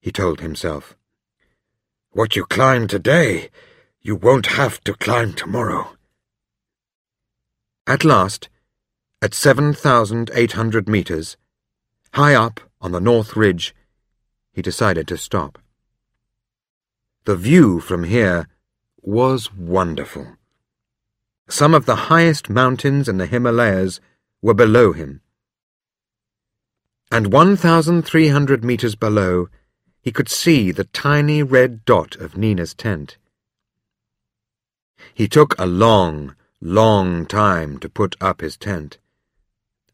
Speaker 1: he told himself. What you climb today, you won't have to climb tomorrow. At last, at 7,800 metres, high up on the North Ridge, he decided to stop. The view from here was wonderful. Some of the highest mountains in the Himalayas were below him. And 1,300 metres below, he could see the tiny red dot of Nina's tent. He took a long, long time to put up his tent.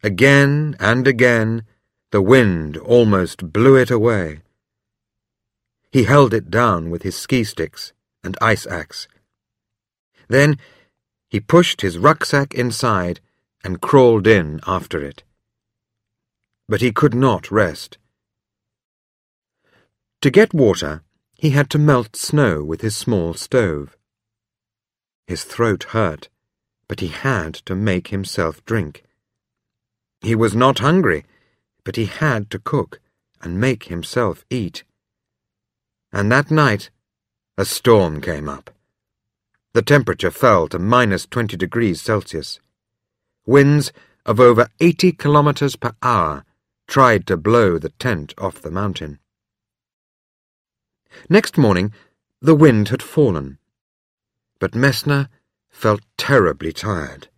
Speaker 1: Again and again, the wind almost blew it away. He held it down with his ski sticks and ice axe. Then he pushed his rucksack inside and crawled in after it. But he could not rest. To get water, he had to melt snow with his small stove. His throat hurt, but he had to make himself drink. He was not hungry, but he had to cook and make himself eat. And that night, a storm came up. The temperature fell to minus 20 degrees Celsius. Winds of over 80 kilometers per hour tried to blow the tent off the mountain. Next morning, the wind had fallen, but Messner felt terribly tired.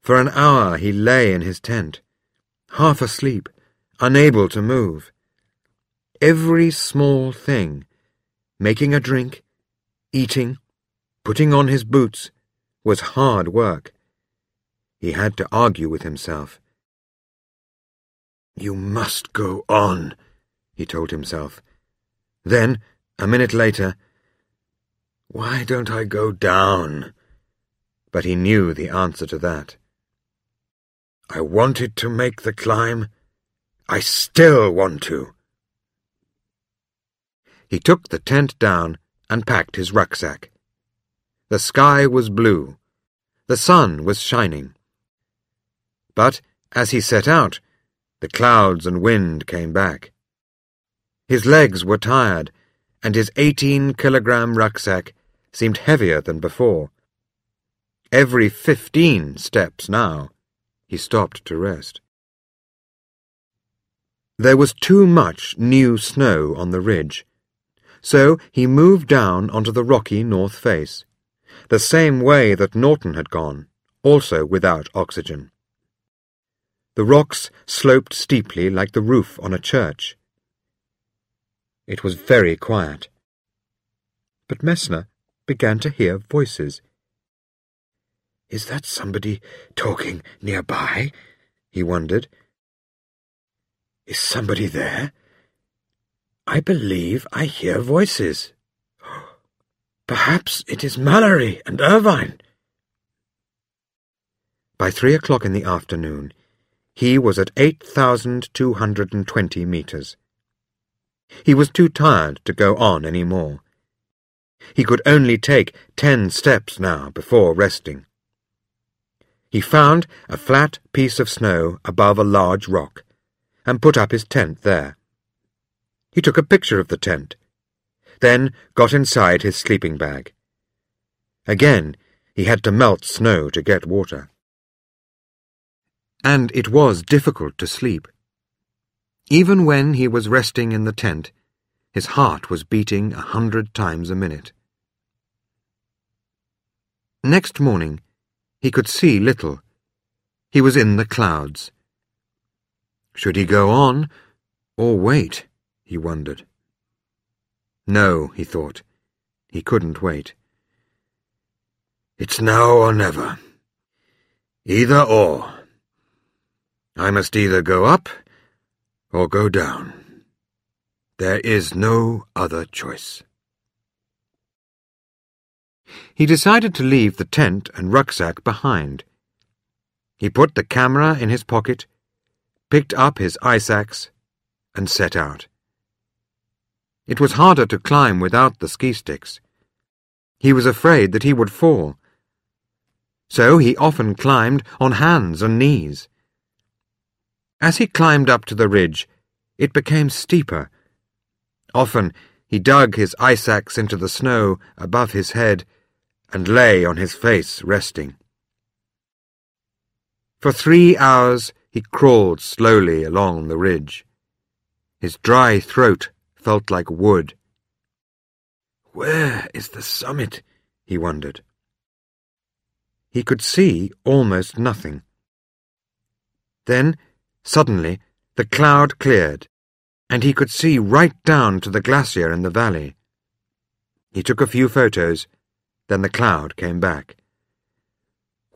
Speaker 1: For an hour he lay in his tent, half asleep, unable to move. Every small thing, making a drink, eating, Putting on his boots was hard work. He had to argue with himself. You must go on, he told himself. Then, a minute later, why don't I go down? But he knew the answer to that. I wanted to make the climb. I still want to. He took the tent down and packed his rucksack. The sky was blue. The sun was shining. But as he set out, the clouds and wind came back. His legs were tired, and his eighteen-kilogram rucksack seemed heavier than before. Every fifteen steps now, he stopped to rest. There was too much new snow on the ridge, so he moved down onto the rocky north face the same way that Norton had gone, also without oxygen. The rocks sloped steeply like the roof on a church. It was very quiet. But Messner began to hear voices. Is that somebody talking nearby? he wondered. Is somebody there? I believe I hear voices. <gasps> Perhaps it is Mallory and Irvine. By three o'clock in the afternoon, he was at 8,220 metres. He was too tired to go on any more. He could only take ten steps now before resting. He found a flat piece of snow above a large rock and put up his tent there. He took a picture of the tent then got inside his sleeping bag. Again, he had to melt snow to get water. And it was difficult to sleep. Even when he was resting in the tent, his heart was beating a hundred times a minute. Next morning, he could see little. He was in the clouds. Should he go on, or wait? he wondered. No, he thought. He couldn't wait. It's now or never. Either or. I must either go up or go down. There is no other choice. He decided to leave the tent and rucksack behind. He put the camera in his pocket, picked up his ice axe, and set out. It was harder to climb without the ski sticks. He was afraid that he would fall. So he often climbed on hands and knees. As he climbed up to the ridge, it became steeper. Often he dug his ice axe into the snow above his head and lay on his face resting. For three hours he crawled slowly along the ridge. His dry throat felt like wood. Where is the summit? he wondered. He could see almost nothing. Then, suddenly, the cloud cleared, and he could see right down to the glacier in the valley. He took a few photos, then the cloud came back.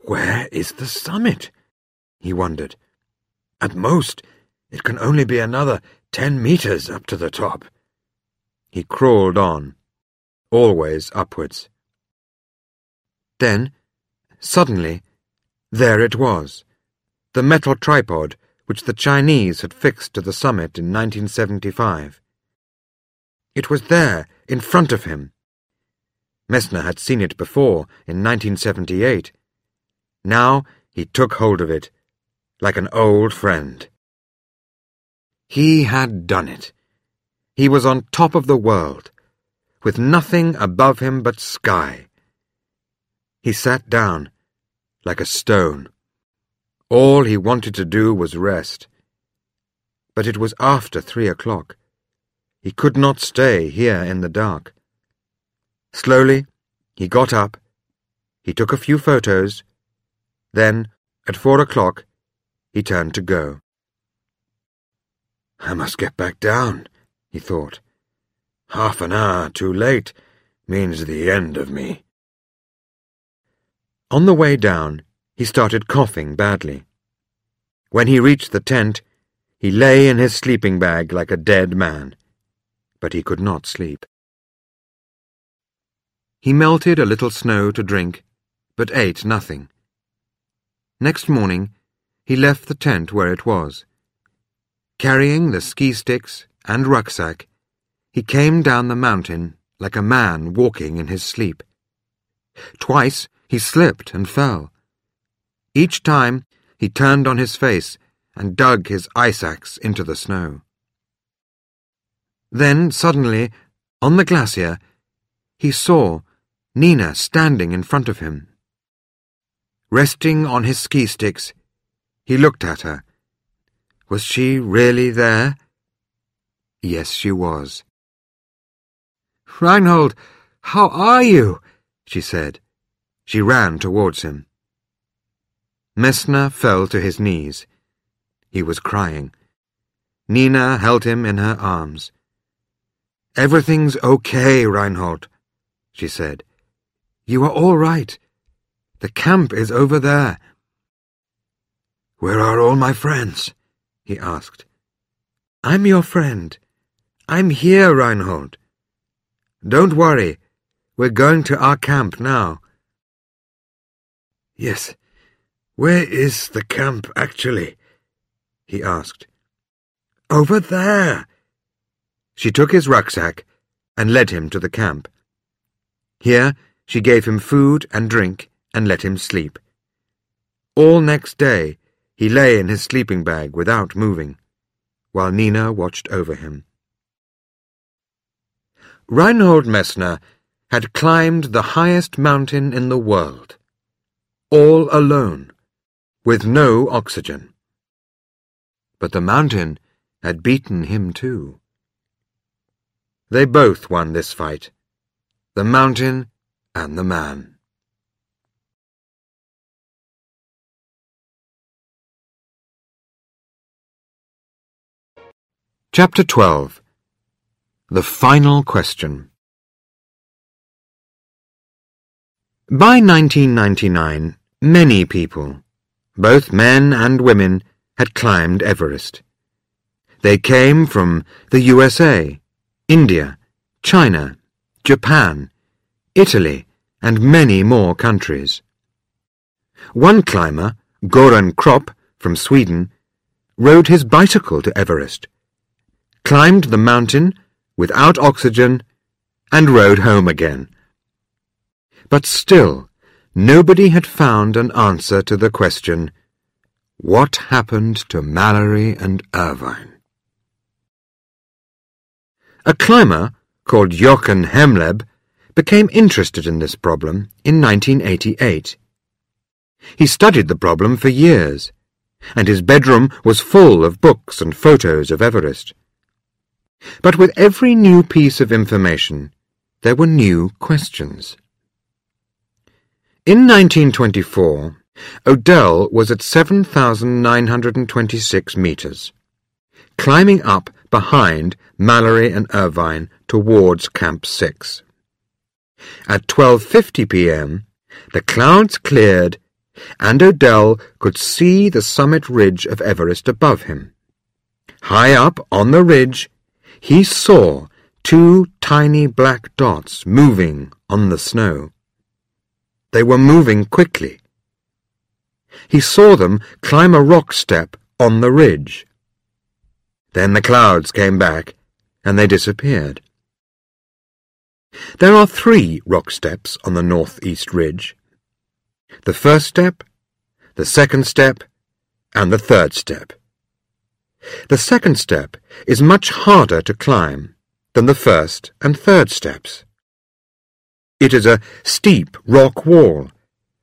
Speaker 1: Where is the summit? he wondered. At most, it can only be another ten meters up to the top. He crawled on, always upwards. Then, suddenly, there it was, the metal tripod which the Chinese had fixed to the summit in 1975. It was there, in front of him. Messner had seen it before, in 1978. Now he took hold of it, like an old friend. He had done it. He was on top of the world, with nothing above him but sky. He sat down, like a stone. All he wanted to do was rest. But it was after three o'clock. He could not stay here in the dark. Slowly, he got up. He took a few photos. Then, at four o'clock, he turned to go. I must get back down, he thought. Half an hour too late means the end of me. On the way down, he started coughing badly. When he reached the tent, he lay in his sleeping bag like a dead man, but he could not sleep. He melted a little snow to drink, but ate nothing. Next morning, he left the tent where it was. Carrying the ski sticks and rucksack, he came down the mountain like a man walking in his sleep. Twice he slipped and fell. Each time he turned on his face and dug his ice axe into the snow. Then, suddenly, on the glacier, he saw Nina standing in front of him. Resting on his ski sticks, he looked at her. Was she really there? Yes, she was. Reinhold, how are you? she said. She ran towards him. Messner fell to his knees. He was crying. Nina held him in her arms. Everything's okay, Reinhold, she said. You are all right. The camp is over there. Where are all my friends? he asked. I'm your friend. I'm here, Reinhold. Don't worry. We're going to our camp now. Yes. Where is the camp, actually? he asked. Over there. She took his rucksack and led him to the camp. Here she gave him food and drink and let him sleep. All next day he lay in his sleeping bag without moving, while Nina watched over him. Reinhold Messner had climbed the highest mountain in the world, all alone, with no oxygen. But the mountain had beaten him too. They both won this fight, the mountain and the man. Chapter 12 The final question. By 1999, many people, both men and women, had climbed Everest. They came from the USA, India, China, Japan, Italy, and many more countries. One climber, Goran Kropp, from Sweden, rode his bicycle to Everest, climbed the mountain without oxygen, and rode home again. But still, nobody had found an answer to the question, what happened to Mallory and Irvine? A climber called Jochen Hemleb became interested in this problem in 1988. He studied the problem for years, and his bedroom was full of books and photos of Everest. But with every new piece of information, there were new questions. In 1924, Odell was at 7,926 metres, climbing up behind Mallory and Irvine towards Camp 6. At 12.50 p.m., the clouds cleared and Odell could see the summit ridge of Everest above him. High up on the ridge, he saw two tiny black dots moving on the snow. They were moving quickly. He saw them climb a rock step on the ridge. Then the clouds came back, and they disappeared. There are three rock steps on the northeast ridge. The first step, the second step, and the third step. The second step is much harder to climb than the first and third steps. It is a steep rock wall,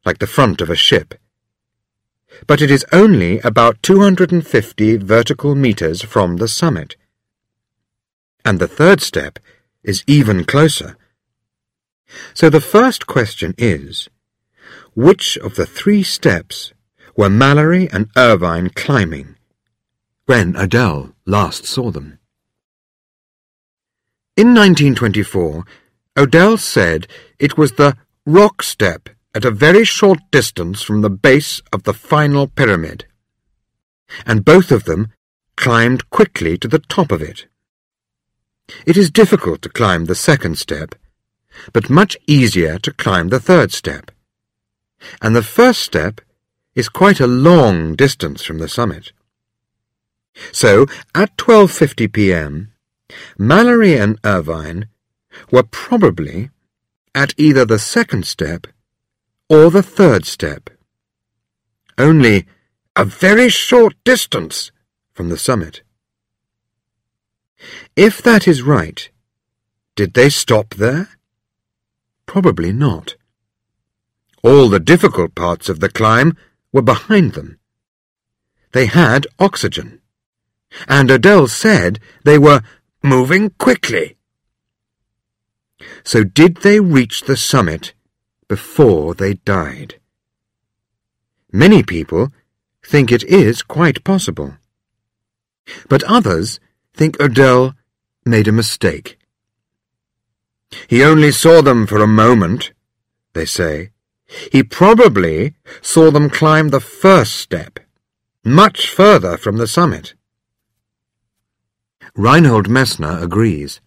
Speaker 1: like the front of a ship. But it is only about 250 vertical meters from the summit. And the third step is even closer. So the first question is, which of the three steps were Mallory and Irvine climbing when Odell last saw them? In 1924, Odell said it was the rock step at a very short distance from the base of the final pyramid, and both of them climbed quickly to the top of it. It is difficult to climb the second step, but much easier to climb the third step. And the first step is quite a long distance from the summit. So, at 12.50 p.m., Mallory and Irvine were probably at either the second step or the third step. Only a very short distance from the summit. If that is right, did they stop there? Probably not. All the difficult parts of the climb were behind them. They had oxygen, and Odell said they were moving quickly. So did they reach the summit before they died? Many people think it is quite possible. But others think Odell made a mistake. He only saw them for a moment, they say. He probably saw them climb the first step, much further from the summit. Reinhold Messner agrees.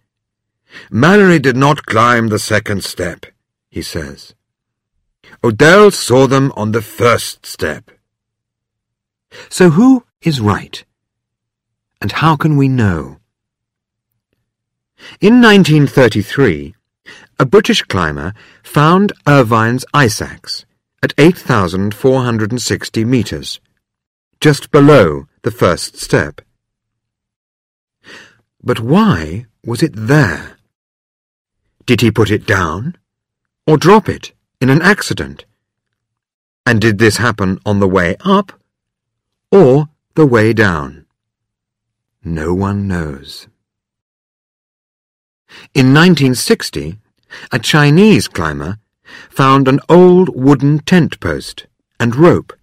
Speaker 1: Mallory did not climb the second step, he says. Odell saw them on the first step. So who is right? And how can we know? In 1933, a British climber found Irvine's ice axe at 8,460 metres, just below the first step. But why was it there? Did he put it down? Or drop it in an accident? And did this happen on the way up? Or the way down? No one knows. In 1960, a Chinese climber found an old wooden tent post and rope,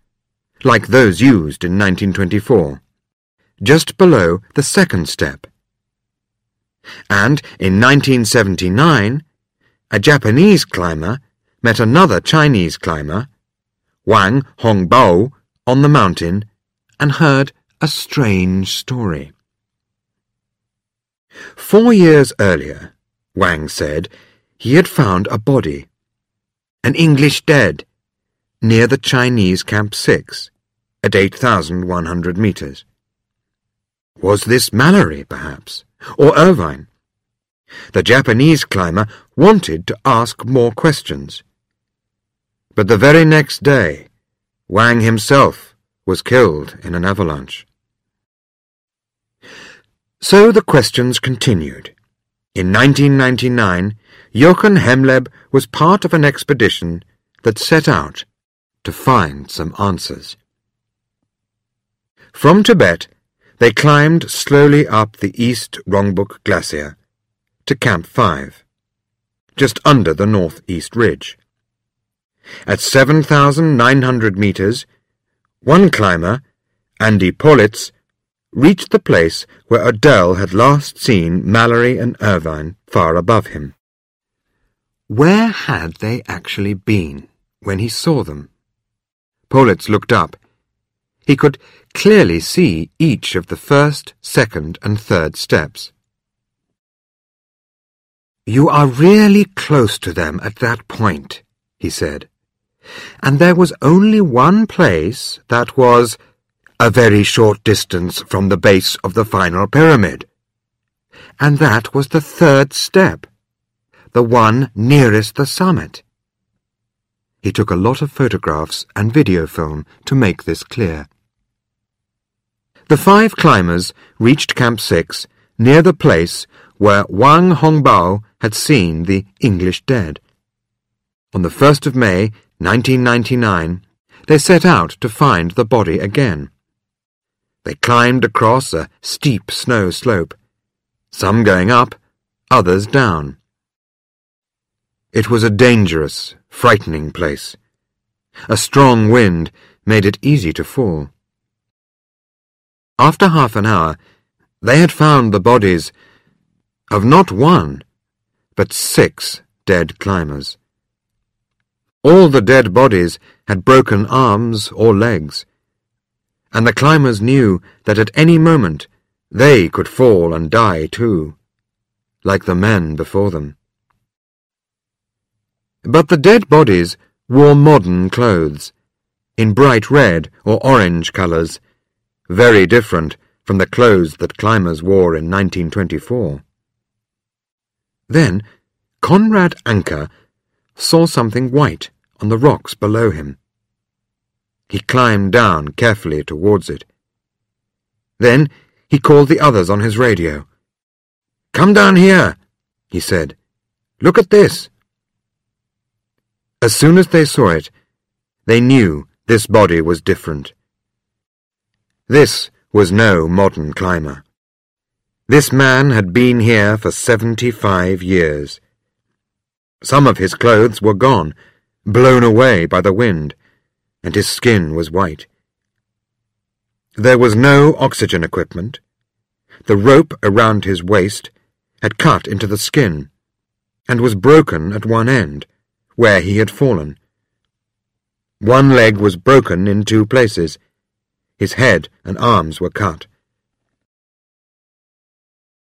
Speaker 1: like those used in 1924, just below the second step. And in 1979, a Japanese climber met another Chinese climber, Wang Hongbao, on the mountain and heard a strange story. Four years earlier, Wang said, he had found a body, an English dead, near the Chinese Camp 6, at 8,100 metres. Was this Mallory, perhaps, or Irvine? The Japanese climber wanted to ask more questions. But the very next day, Wang himself was killed in an avalanche. So the questions continued. In 1999, Jochen Hemleb was part of an expedition that set out to find some answers. From Tibet, they climbed slowly up the East Rongbuk Glacier to Camp 5, just under the northeast ridge. At 7,900 meters, one climber, Andy Politz, reached the place where Odell had last seen Mallory and Irvine far above him. Where had they actually been when he saw them? Politz looked up. He could clearly see each of the first, second, and third steps. You are really close to them at that point, he said. And there was only one place that was a very short distance from the base of the final pyramid. And that was the third step, the one nearest the summit. He took a lot of photographs and video film to make this clear. The five climbers reached Camp 6 near the place where Wang Hongbao had seen the English dead. On the 1st of May, 1999, they set out to find the body again. They climbed across a steep snow slope, some going up, others down. It was a dangerous, frightening place. A strong wind made it easy to fall. After half an hour, they had found the bodies of not one, but six dead climbers. All the dead bodies had broken arms or legs, and the climbers knew that at any moment they could fall and die too, like the men before them. But the dead bodies wore modern clothes, in bright red or orange colours, very different from the clothes that climbers wore in 1924. Then Conrad Anker saw something white on the rocks below him. He climbed down carefully towards it. Then he called the others on his radio. Come down here, he said. Look at this. As soon as they saw it, they knew this body was different. This was no modern climber. This man had been here for seventy-five years. Some of his clothes were gone, blown away by the wind, and his skin was white. There was no oxygen equipment. The rope around his waist had cut into the skin, and was broken at one end, where he had fallen. One leg was broken in two places. His head and arms were cut.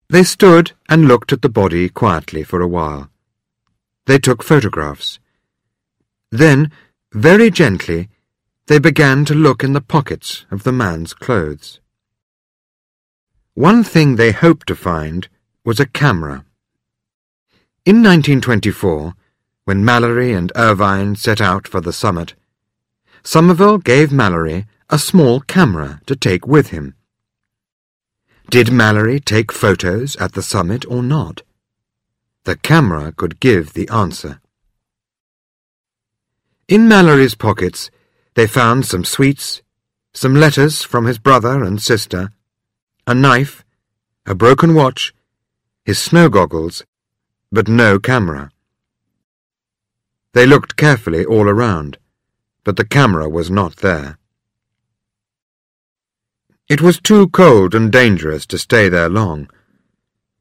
Speaker 1: They stood and looked at the body quietly for a while. They took photographs. Then, very gently, they began to look in the pockets of the man's clothes. One thing they hoped to find was a camera. In 1924, when Mallory and Irvine set out for the summit, Somervell gave Mallory a small camera to take with him. Did Mallory take photos at the summit or not? The camera could give the answer. In Mallory's pockets, they found some sweets, some letters from his brother and sister, a knife, a broken watch, his snow goggles, but no camera. They looked carefully all around, but the camera was not there. It was too cold and dangerous to stay there long,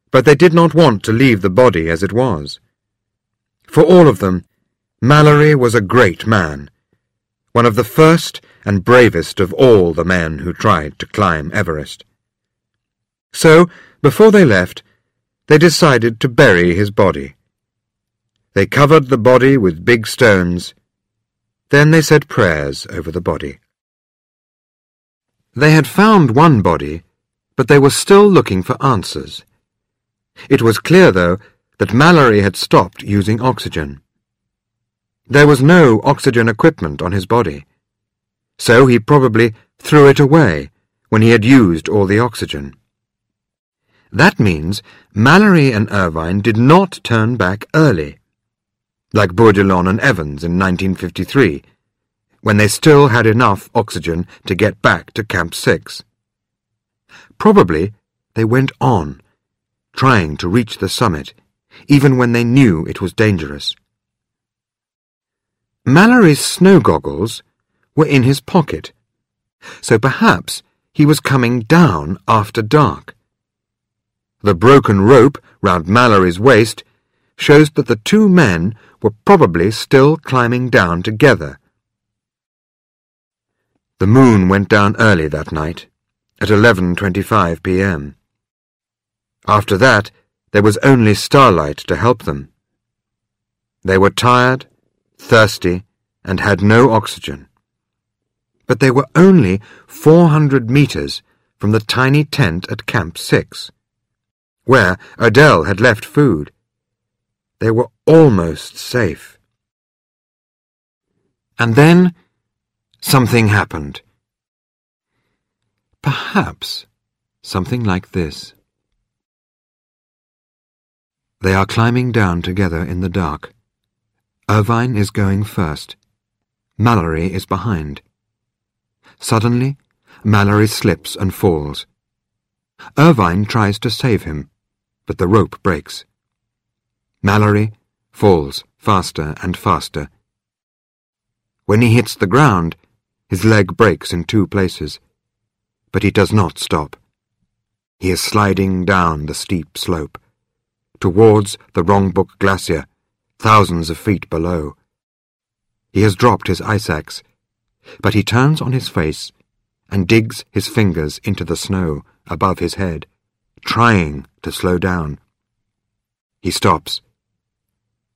Speaker 1: but they did not want to leave the body as it was. For all of them, Mallory was a great man, one of the first and bravest of all the men who tried to climb Everest. So, before they left, they decided to bury his body. They covered the body with big stones. Then they said prayers over the body. They had found one body, but they were still looking for answers. It was clear, though, that Mallory had stopped using oxygen. There was no oxygen equipment on his body, so he probably threw it away when he had used all the oxygen. That means Mallory and Irvine did not turn back early, like Bourdillon and Evans in 1953, when they still had enough oxygen to get back to Camp 6. Probably they went on, trying to reach the summit, even when they knew it was dangerous. Mallory's snow goggles were in his pocket, so perhaps he was coming down after dark. The broken rope round Mallory's waist shows that the two men were probably still climbing down together. The moon went down early that night, at 11.25 p.m. After that, there was only starlight to help them. They were tired, thirsty, and had no oxygen. But they were only 400 meters from the tiny tent at Camp 6 where Odell had left food. They were almost safe. And then something happened. Perhaps something like this. They are climbing down together in the dark. Irvine is going first. Mallory is behind. Suddenly, Mallory slips and falls. Irvine tries to save him but the rope breaks. Mallory falls faster and faster. When he hits the ground, his leg breaks in two places, but he does not stop. He is sliding down the steep slope, towards the Rongbuk Glacier, thousands of feet below. He has dropped his ice axe, but he turns on his face and digs his fingers into the snow above his head trying to slow down. He stops,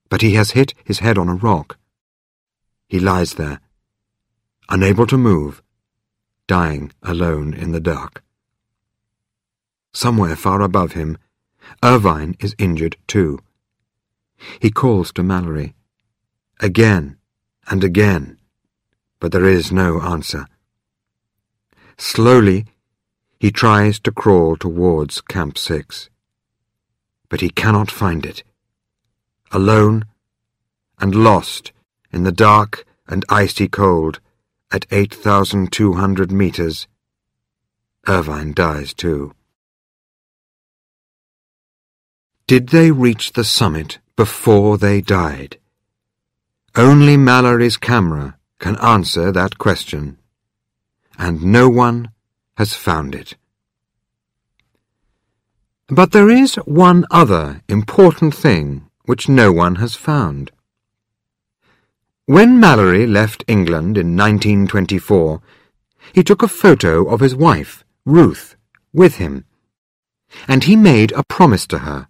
Speaker 1: but he has hit his head on a rock. He lies there, unable to move, dying alone in the dark. Somewhere far above him, Irvine is injured too. He calls to Mallory, again and again, but there is no answer. Slowly, he tries to crawl towards Camp 6. But he cannot find it. Alone and lost in the dark and icy cold at 8,200 meters, Irvine dies too. Did they reach the summit before they died? Only Mallory's camera can answer that question, and no one has found it. But there is one other important thing which no one has found. When Mallory left England in 1924, he took a photo of his wife, Ruth, with him, and he made a promise to her,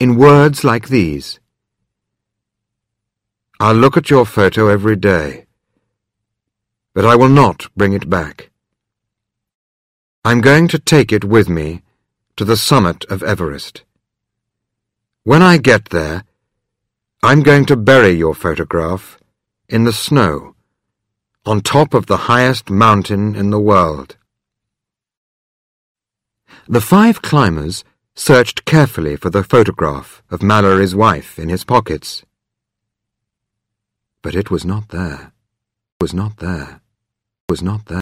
Speaker 1: in words like these. I'll look at your photo every day, but I will not bring it back. I'm going to take it with me to the summit of Everest. When I get there, I'm going to bury your photograph in the snow on top of the highest mountain in the world. The five climbers searched carefully for the photograph of Mallory's wife in his pockets. But it was not there, was not there, was not there.